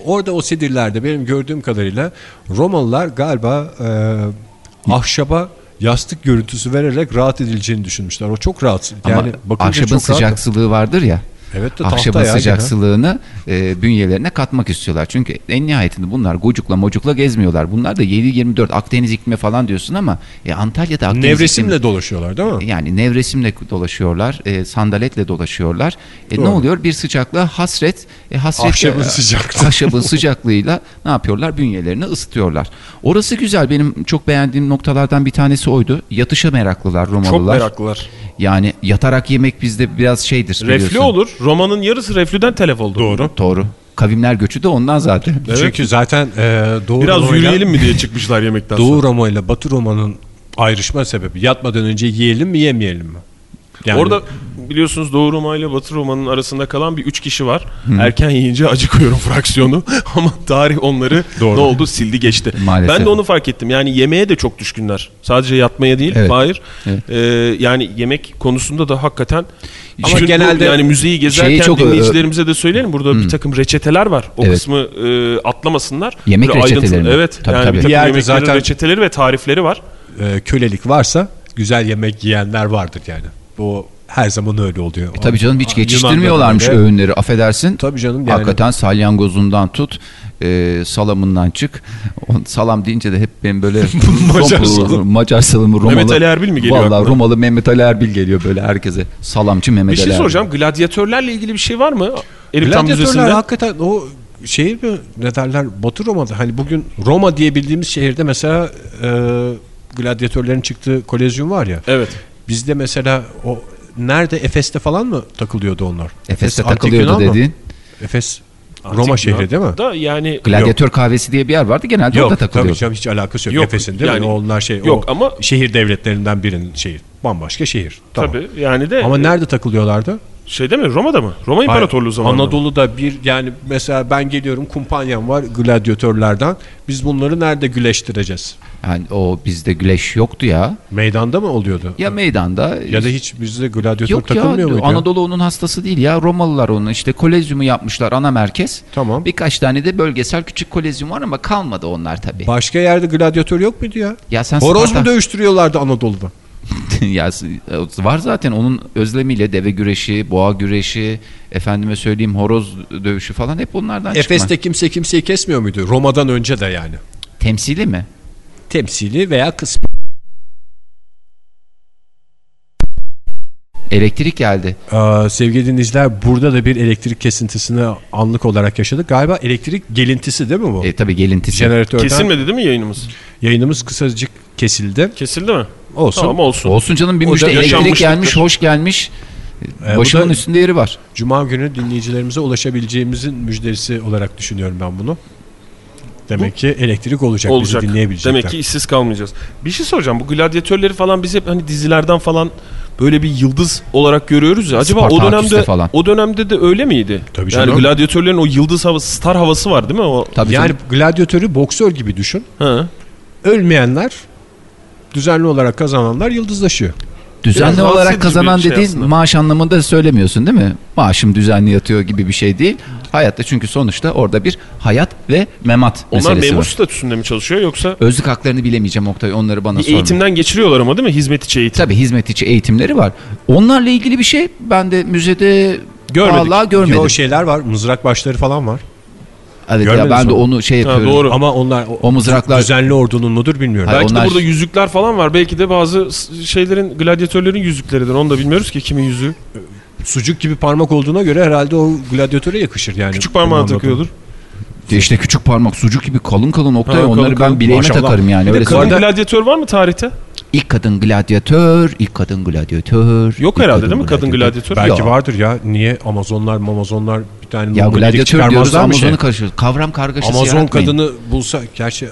Orada o sedirlerde benim gördüğüm kadarıyla Romalılar galiba e, ahşaba yastık görüntüsü vererek rahat edileceğini düşünmüşler. O çok rahat. Yani Ama ahşabın çok rahat. vardır ya. Evet de Ahşabın sıcaksılığını e, bünyelerine katmak istiyorlar. Çünkü en nihayetinde bunlar gocukla mocukla gezmiyorlar. Bunlar da 7-24 Akdeniz iklimi falan diyorsun ama e, Antalya'da Akdeniz Nevresimle iklimi- dolaşıyorlar değil mi? yani nevresimle dolaşıyorlar, e, sandaletle dolaşıyorlar. E, Doğru. ne oluyor? Bir sıcaklığa hasret, e, hasret Ahşabın e, sıcaklığı. ahşabın sıcaklığıyla ne yapıyorlar? Bünyelerini ısıtıyorlar. Orası güzel. Benim çok beğendiğim noktalardan bir tanesi oydu. Yatışa meraklılar Çok Romalılar. meraklılar. Yani yatarak yemek bizde biraz şeydir. Biliyorsun. olur. Roma'nın yarısı reflüden telef oldu. Doğru. Doğru. Kavimler göçü de ondan zaten. Çünkü zaten e, Doğu Biraz Roma'yla- yürüyelim mi diye çıkmışlar yemekten Doğu sonra. Roma ile Batı Roma'nın ayrışma sebebi yatmadan önce yiyelim mi yemeyelim mi? Yani Orada biliyorsunuz Doğu Roma ile Batı Roma'nın arasında kalan bir üç kişi var. Erken yiyince acıkıyorum fraksiyonu ama tarih onları ne oldu sildi geçti. Maalesef. Ben de onu fark ettim. Yani yemeğe de çok düşkünler. Sadece yatmaya değil. Evet. Hayır. Evet. Ee, yani yemek konusunda da hakikaten Ama bu genelde yani müzeyi gezerken çok, dinleyicilerimize de söyleyelim. Burada bir takım reçeteler var. O Evet. kısmı e, atlamasınlar. Yemek Böyle reçeteleri mi? Evet. Tabii, yani tabii. bir takım yemeklerin zaten- reçeteleri ve tarifleri var. e, kölelik varsa güzel yemek yiyenler vardır yani. Bu her zaman öyle oluyor. E Tabii canım hiç Yunan'da geçiştirmiyorlarmış böyle. öğünleri affedersin. Tabii canım yani. Hakikaten salyangozundan tut e, salamından çık. O, salam deyince de hep benim böyle Macar salamı. Macar salamı Romalı. Mehmet Ali Erbil mi geliyor Vallahi aklına? Romalı Mehmet Ali Erbil geliyor böyle herkese. Salamcı Mehmet Bir Ali şey Erbil. soracağım. Gladyatörlerle ilgili bir şey var mı? Gladyatörler Müzesi'nde. hakikaten o şey mi ne derler Batı Roma'da hani bugün Roma diye bildiğimiz şehirde mesela e, gladyatörlerin çıktığı kolezyum var ya. Evet. Bizde mesela o nerede Efes'te falan mı takılıyordu onlar? Efes'te Antik takılıyordu mı? dediğin. Efes Antik Roma şehri değil mi? Da yani Gladyatör kahvesi diye bir yer vardı. Genelde Yok orada tabii takılıyordu. canım hiç alakası yok. Yok, Efes'in değil yani- mi? Onlar şey Yok o ama- şehir devletlerinden birinin şehir. Bambaşka şehir. Tamam. tabii yani de Ama nerede takılıyorlardı? Şeyde mi? Roma'da mı? Roma İmparatorluğu zamanında. mı? Anadolu'da bir yani mesela ben geliyorum kumpanyam var gladyatörlerden. Biz bunları nerede güleştireceğiz? Yani o bizde güleş yoktu ya. Meydanda mı oluyordu? Ya meydanda Ya da hiç bizde gladyatör Yok ya takılmıyor muydu? ya? Anadolu onun hastası değil ya. Romalılar onun işte kolezyumu yapmışlar ana merkez. Tamam. Birkaç tane de bölgesel küçük kolezyum var ama kalmadı onlar tabii. Başka yerde gladyatör yok muydu ya? Ya sen Horoz Sparta- mu dövüştürüyorlardı Anadolu'da? ya var zaten onun özlemiyle deve güreşi, boğa güreşi, efendime söyleyeyim horoz dövüşü falan hep onlardan çıkma. Efes'te kimse kimseyi kesmiyor muydu? Roma'dan önce de yani. Temsili mi? Temsili veya kısmı. Elektrik geldi. Aa, sevgili dinleyiciler burada da bir elektrik kesintisini anlık olarak yaşadık. Galiba elektrik gelintisi değil mi bu? E, tabii gelintisi. Jeneratörden Kesilmedi değil mi yayınımız? yayınımız kısacık kesildi. Kesildi mi? Olsun. Tamam olsun. Olsun canım bir O müjde elektrik gelmiş, hoş gelmiş. Ee, Başımın üstünde yeri var. Cuma günü dinleyicilerimize ulaşabileceğimizin müjdesi olarak düşünüyorum ben bunu. Demek ki elektrik olacak, Olacak. bizi dinleyebilecekler. Demek ki işsiz kalmayacağız. Bir şey soracağım. Bu gladyatörleri falan biz hep hani dizilerden falan böyle bir yıldız olarak görüyoruz ya. Acaba o Spartaküs'te dönemde falan. o dönemde de öyle miydi? Tabii yani canım. gladyatörlerin o yıldız havası, star havası var değil mi? O Tabii yani canım. gladyatörü boksör gibi düşün. ha. Ölmeyenler düzenli olarak kazananlar yıldızlaşıyor. Düzenli Biraz olarak kazanan şey dediğin aslında. maaş anlamında söylemiyorsun değil mi? Maaşım düzenli yatıyor gibi bir şey değil. Hayatta çünkü sonuçta orada bir hayat ve memat Onlar meselesi memur var. statüsünde mi çalışıyor yoksa Özlük haklarını bilemeyeceğim Oktay onları bana sorma. eğitimden geçiriyorlar ama değil mi? Hizmet içi eğitim. Tabii hizmet içi eğitimleri var. Onlarla ilgili bir şey ben de müzede Görmedik. vallahi görmedim. Yo şeyler var, mızrak başları falan var. Evet ya görmediniz ben de mi? onu şey Ha, yapıyorum. doğru. Ama onlar o, O mızraklar- düzenli ordunun mudur bilmiyorum. Hayır, Belki onlar- de burada yüzükler falan var. Belki de bazı şeylerin gladyatörlerin yüzükleridir. Onu da bilmiyoruz ki kimin yüzüğü. Sucuk gibi parmak olduğuna göre herhalde o gladyatöre yakışır yani. Küçük parmağı takıyordur. İşte küçük parmak sucuk gibi kalın kalın Oktay Ha, kalın onları kalın. ben bileğime Maşallah. takarım yani. Bir de söyleyeyim. gladyatör var mı tarihte? İlk kadın gladyatör, ilk kadın gladyatör. Yok ilk herhalde değil mi kadın gladyatör? Belki Yok. vardır ya. Niye Amazonlar, Amazonlar bir tane Ya gladyatör diyoruz şey? Amazon'u karıştırıyoruz. Kavram kargaşası Amazon yaratmayın. kadını bulsa gerçi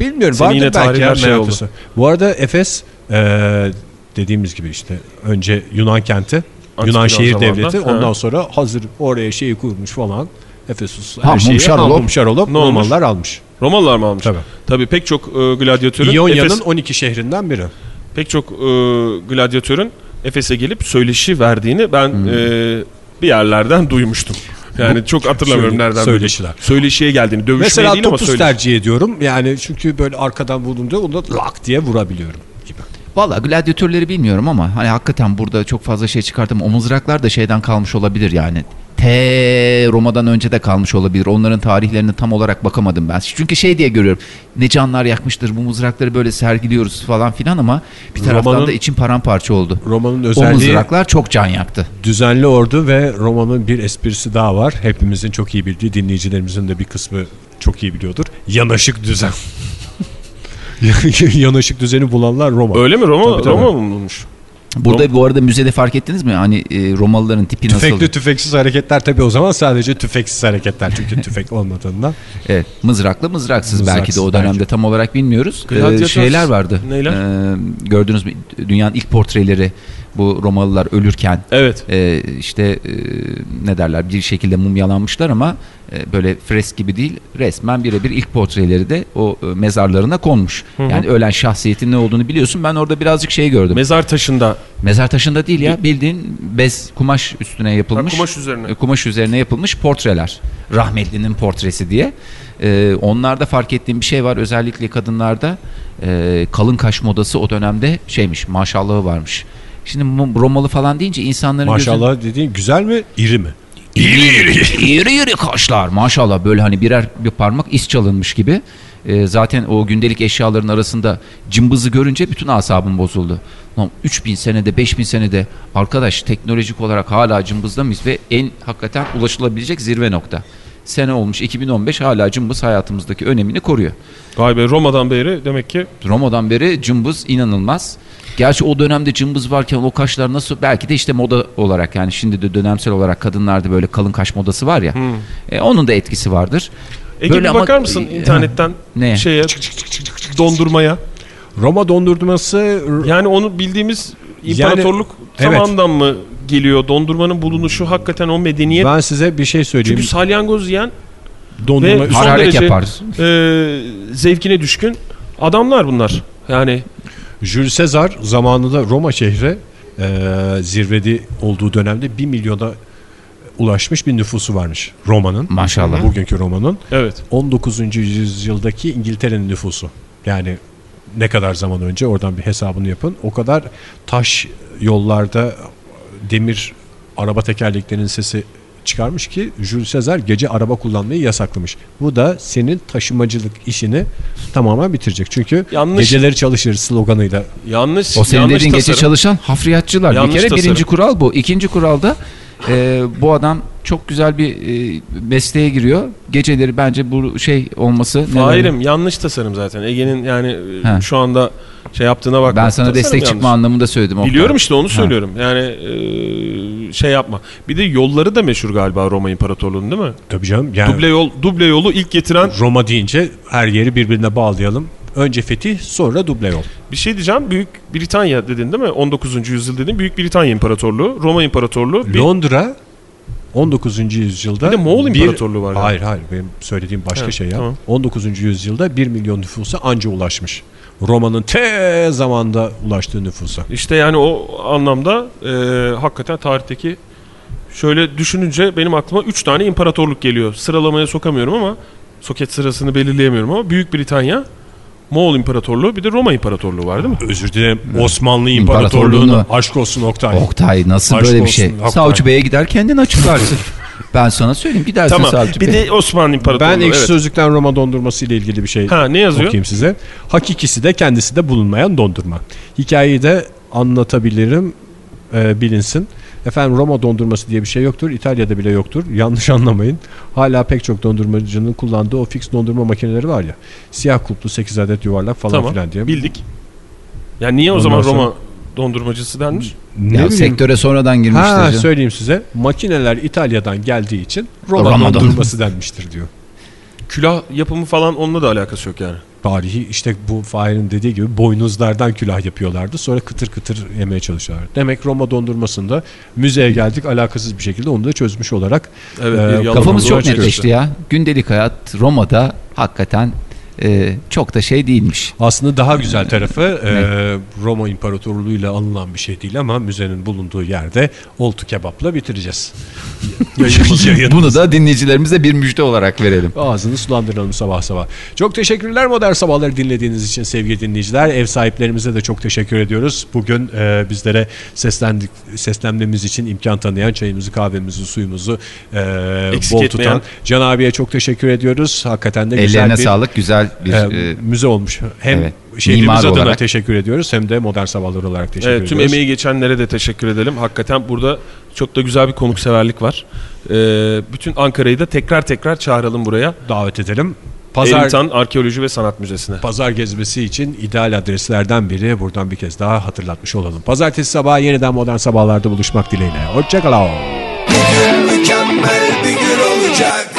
bilmiyorum Senin vardır yine belki tarihi ya her şey meraklısı. Bu arada Efes eee, dediğimiz gibi işte önce Yunan kenti, Antik Yunan şehir zamanında. devleti Ha. ondan sonra hazır oraya şeyi kurmuş falan. Efesus Ha, her şeyi mumşar olup- mumşar olup Ne olmuş? Romalılar almış. Romalılar mı almış? Tabii. Tabii pek çok e, gladyatörün İonya'nın Efes, 12 şehrinden biri. pek çok e, gladyatörün Efes'e gelip söyleşi verdiğini ben Hmm. e, bir yerlerden duymuştum. Yani çok hatırlamıyorum Söyle- nereden. söyleşiler. duydum. Söyleşiye geldiğini. Dövüşmeye Mesela değil ama topuz söyleşi. tercih ediyorum. Yani çünkü böyle arkadan bulunca onu da lak diye vurabiliyorum gibi. Valla gladyatörleri bilmiyorum ama hani hakikaten burada çok fazla şey çıkarttım. O mızraklar da şeyden kalmış olabilir yani. T Roma'dan önce de kalmış olabilir. Onların tarihlerine tam olarak bakamadım ben. Çünkü şey diye görüyorum. Ne canlar yakmıştır bu mızrakları böyle sergiliyoruz falan filan ama bir taraftan Roma'nın- da içim paramparça oldu. Roma'nın O özelliği mızraklar çok can yaktı. düzenli ordu ve Roma'nın bir esprisi daha var. Hepimizin çok iyi bildiği, dinleyicilerimizin de bir kısmı çok iyi biliyordur. Yanaşık düzen. Yanaşık düzeni bulanlar Roma. Öyle mi? Roma, Tabii, tabii. Roma mı bulmuş? Burada bu arada müzede fark ettiniz mi? Hani e, Romalıların tipi nasıl? Tüfekli tüfeksiz hareketler tabii o zaman sadece tüfeksiz hareketler çünkü tüfek olmadığından. Evet, mızraklı mızraksız, belki Mızraksız de o dönemde belki. tam olarak bilmiyoruz. Ee, şeyler vardı. neyler? Ee, gördünüz mü? Dünyanın ilk portreleri bu Romalılar ölürken Evet. e, işte e, ne derler bir şekilde mumyalanmışlar ama böyle fresk gibi değil resmen birebir ilk portreleri de o e, mezarlarına konmuş. Yani ölen şahsiyetin ne olduğunu biliyorsun. Ben orada birazcık şey gördüm. Mezar taşında. Mezar taşında değil ya bildiğin bez kumaş üstüne yapılmış. Ha, kumaş üzerine. E, kumaş üzerine yapılmış portreler. Rahmetlinin portresi diye. E, onlarda fark ettiğim bir şey var özellikle kadınlarda e, kalın kaş modası o dönemde şeymiş maşallahı varmış. Şimdi Romalı falan deyince insanların Maşallah dediğin güzel mi, iri mi? Gözü, iri iri kaşlar maşallah böyle hani birer bir parmak iz çalınmış gibi. E, zaten o gündelik eşyaların arasında cımbızı görünce bütün asabım bozuldu. Lan 3000 senede 5000 senede arkadaş teknolojik olarak hala cımbızda mıyız ve en hakikaten ulaşılabilecek zirve nokta. Sene olmuş 2015 hala cımbız hayatımızdaki önemini koruyor. Vay be Roma'dan beri demek ki Roma'dan beri cımbız inanılmaz. Gerçi o dönemde cımbız varken o kaşlar nasıl belki de işte moda olarak yani şimdi de dönemsel olarak kadınlarda böyle kalın kaş modası var ya. E, onun da etkisi vardır. Ege Böyle bir ama- bakar mısın e, internetten Neye? şeye dondurmaya? Roma dondurması Yani onu bildiğimiz imparatorluk evet. zamandan mı geliyor? Dondurmanın bulunuşu hakikaten o medeniyet. ben size bir şey söyleyeyim. Çünkü salyangoz yiyen Dondurma ve son derece yaparız. e, zevkine düşkün adamlar bunlar. Yani Jules Caesar zamanında Roma şehri e, zirvede olduğu dönemde 1 milyona ulaşmış bir nüfusu varmış Roma'nın. Maşallah. Bugünkü Roma'nın. evet. 19. yüzyıldaki İngiltere'nin nüfusu. Yani ne kadar zaman önce oradan bir hesabını yapın. O kadar taş yollarda demir araba tekerleklerinin sesi çıkarmış ki Jules Caesar gece araba kullanmayı yasaklamış. Bu da senin taşımacılık işini tamamen bitirecek. Çünkü Yanlış. geceleri çalışır sloganıyla. Yanlış. O senin yanlış dediğin gece tasarım. çalışan hafriyatçılar. Yanlış bir kere tasarım. birinci kural bu. İkinci kuralda e, bu adam çok güzel bir e, mesleğe giriyor. Geceleri bence bu şey olması. Fahir'im yanlış tasarım zaten. Ege'nin yani e, Ha. şu anda şey yaptığına bakma. Ben sana destek yanlış. çıkma anlamında söyledim. Oktay. Biliyorum işte onu Ha. söylüyorum. Yani e, şey yapma. Bir de yolları da meşhur galiba Roma İmparatorluğu'nun değil mi? Tabii canım. Yani Duble yol duble yolu ilk getiren Roma deyince her yeri birbirine bağlayalım. Önce fetih sonra duble yol. bir şey diyeceğim. Büyük Britanya dedin değil mi? 19. yüzyıl dedin. Büyük Britanya İmparatorluğu, Roma İmparatorluğu. Bir, Londra 19. yüzyılda Bir de Moğol İmparatorluğu var galiba. Hayır hayır benim söylediğim başka Ha, şey ya. tamam. 19. yüzyılda 1 milyon nüfusa anca ulaşmış. Roma'nın te zamanda ulaştığı nüfusa. İşte yani o anlamda e, hakikaten tarihteki şöyle düşününce benim aklıma 3 tane imparatorluk geliyor. Sıralamaya sokamıyorum ama soket sırasını belirleyemiyorum ama Büyük Britanya, Moğol İmparatorluğu bir de Roma İmparatorluğu var değil mi? Özür dilerim Osmanlı İmparatorluğunu- İmparatorluğu'na aşk olsun Oktay. Oktay nasıl Aşk böyle bir şey? Oktay. Savcı Bey'e gider kendin açıklarsın. ben sana söyleyeyim gidersin Tamam. Savcı Bir Bey. de Osmanlı İmparatorluğu. Ben ekşi evet. sözlükten Roma dondurması ile ilgili bir şey Ha ne yazıyor? okuyayım size. Hakikisi de kendisi de bulunmayan dondurma. Hikayeyi de anlatabilirim e, bilinsin. Efendim Roma dondurması diye bir şey yoktur. İtalya'da bile yoktur. Yanlış anlamayın. Hala pek çok dondurmacının kullandığı o fix dondurma makineleri var ya. Siyah kulplu 8 adet yuvarlak falan Tamam. filan diye. Bildik. Yani niye o Ondan zaman sonra- Roma dondurmacısı denmiş? Ne ya bileyim. sektöre sonradan girmiştir. Ha canım. söyleyeyim size. Makineler İtalya'dan geldiği için Roma, Roma dondurması denmiştir diyor. Külah yapımı falan onunla da alakası yok yani. Tarihi işte bu Fahir'in dediği gibi boynuzlardan külah yapıyorlardı. Sonra kıtır kıtır yemeye çalışıyorlar. Demek Roma dondurmasında müzeye geldik alakasız bir şekilde onu da çözmüş olarak. Evet, yalan Kafamız çok netleşti ya. Gündelik hayat Roma'da hakikaten e, çok da şey değilmiş. Aslında daha güzel tarafı e, Roma İmparatorluğu ile alınan bir şey değil ama müzenin bulunduğu yerde oltu kebapla bitireceğiz. Yayınımız. Bunu da dinleyicilerimize bir müjde olarak verelim. Ağzını sulandıralım sabah sabah. Çok teşekkürler modern sabahları dinlediğiniz için sevgili dinleyiciler. Ev sahiplerimize de çok teşekkür ediyoruz. Bugün e, bizlere seslendik, seslenmemiz için imkan tanıyan çayımızı, kahvemizi, suyumuzu e, Eksik bol etmeyen. tutan Can abiye çok teşekkür ediyoruz. Hakikaten de güzel Ellerine bir sağlık güzel bir e, e, müze olmuş. Hem evet, şehrimiz adına olarak. teşekkür ediyoruz hem de modern sabahlar olarak teşekkür Evet, tüm ediyoruz. emeği geçenlere de teşekkür edelim. Hakikaten burada çok da güzel bir konukseverlik var. Ee, bütün Ankara'yı da tekrar tekrar çağıralım buraya. davet edelim. Pazar Erimtan Arkeoloji ve Sanat Müzesi'ne. Pazar gezmesi için ideal adreslerden biri. Buradan bir kez daha hatırlatmış olalım. Pazartesi sabahı yeniden modern sabahlarda buluşmak dileğiyle. Hoşçakalın. Mükemmel bir gün olacak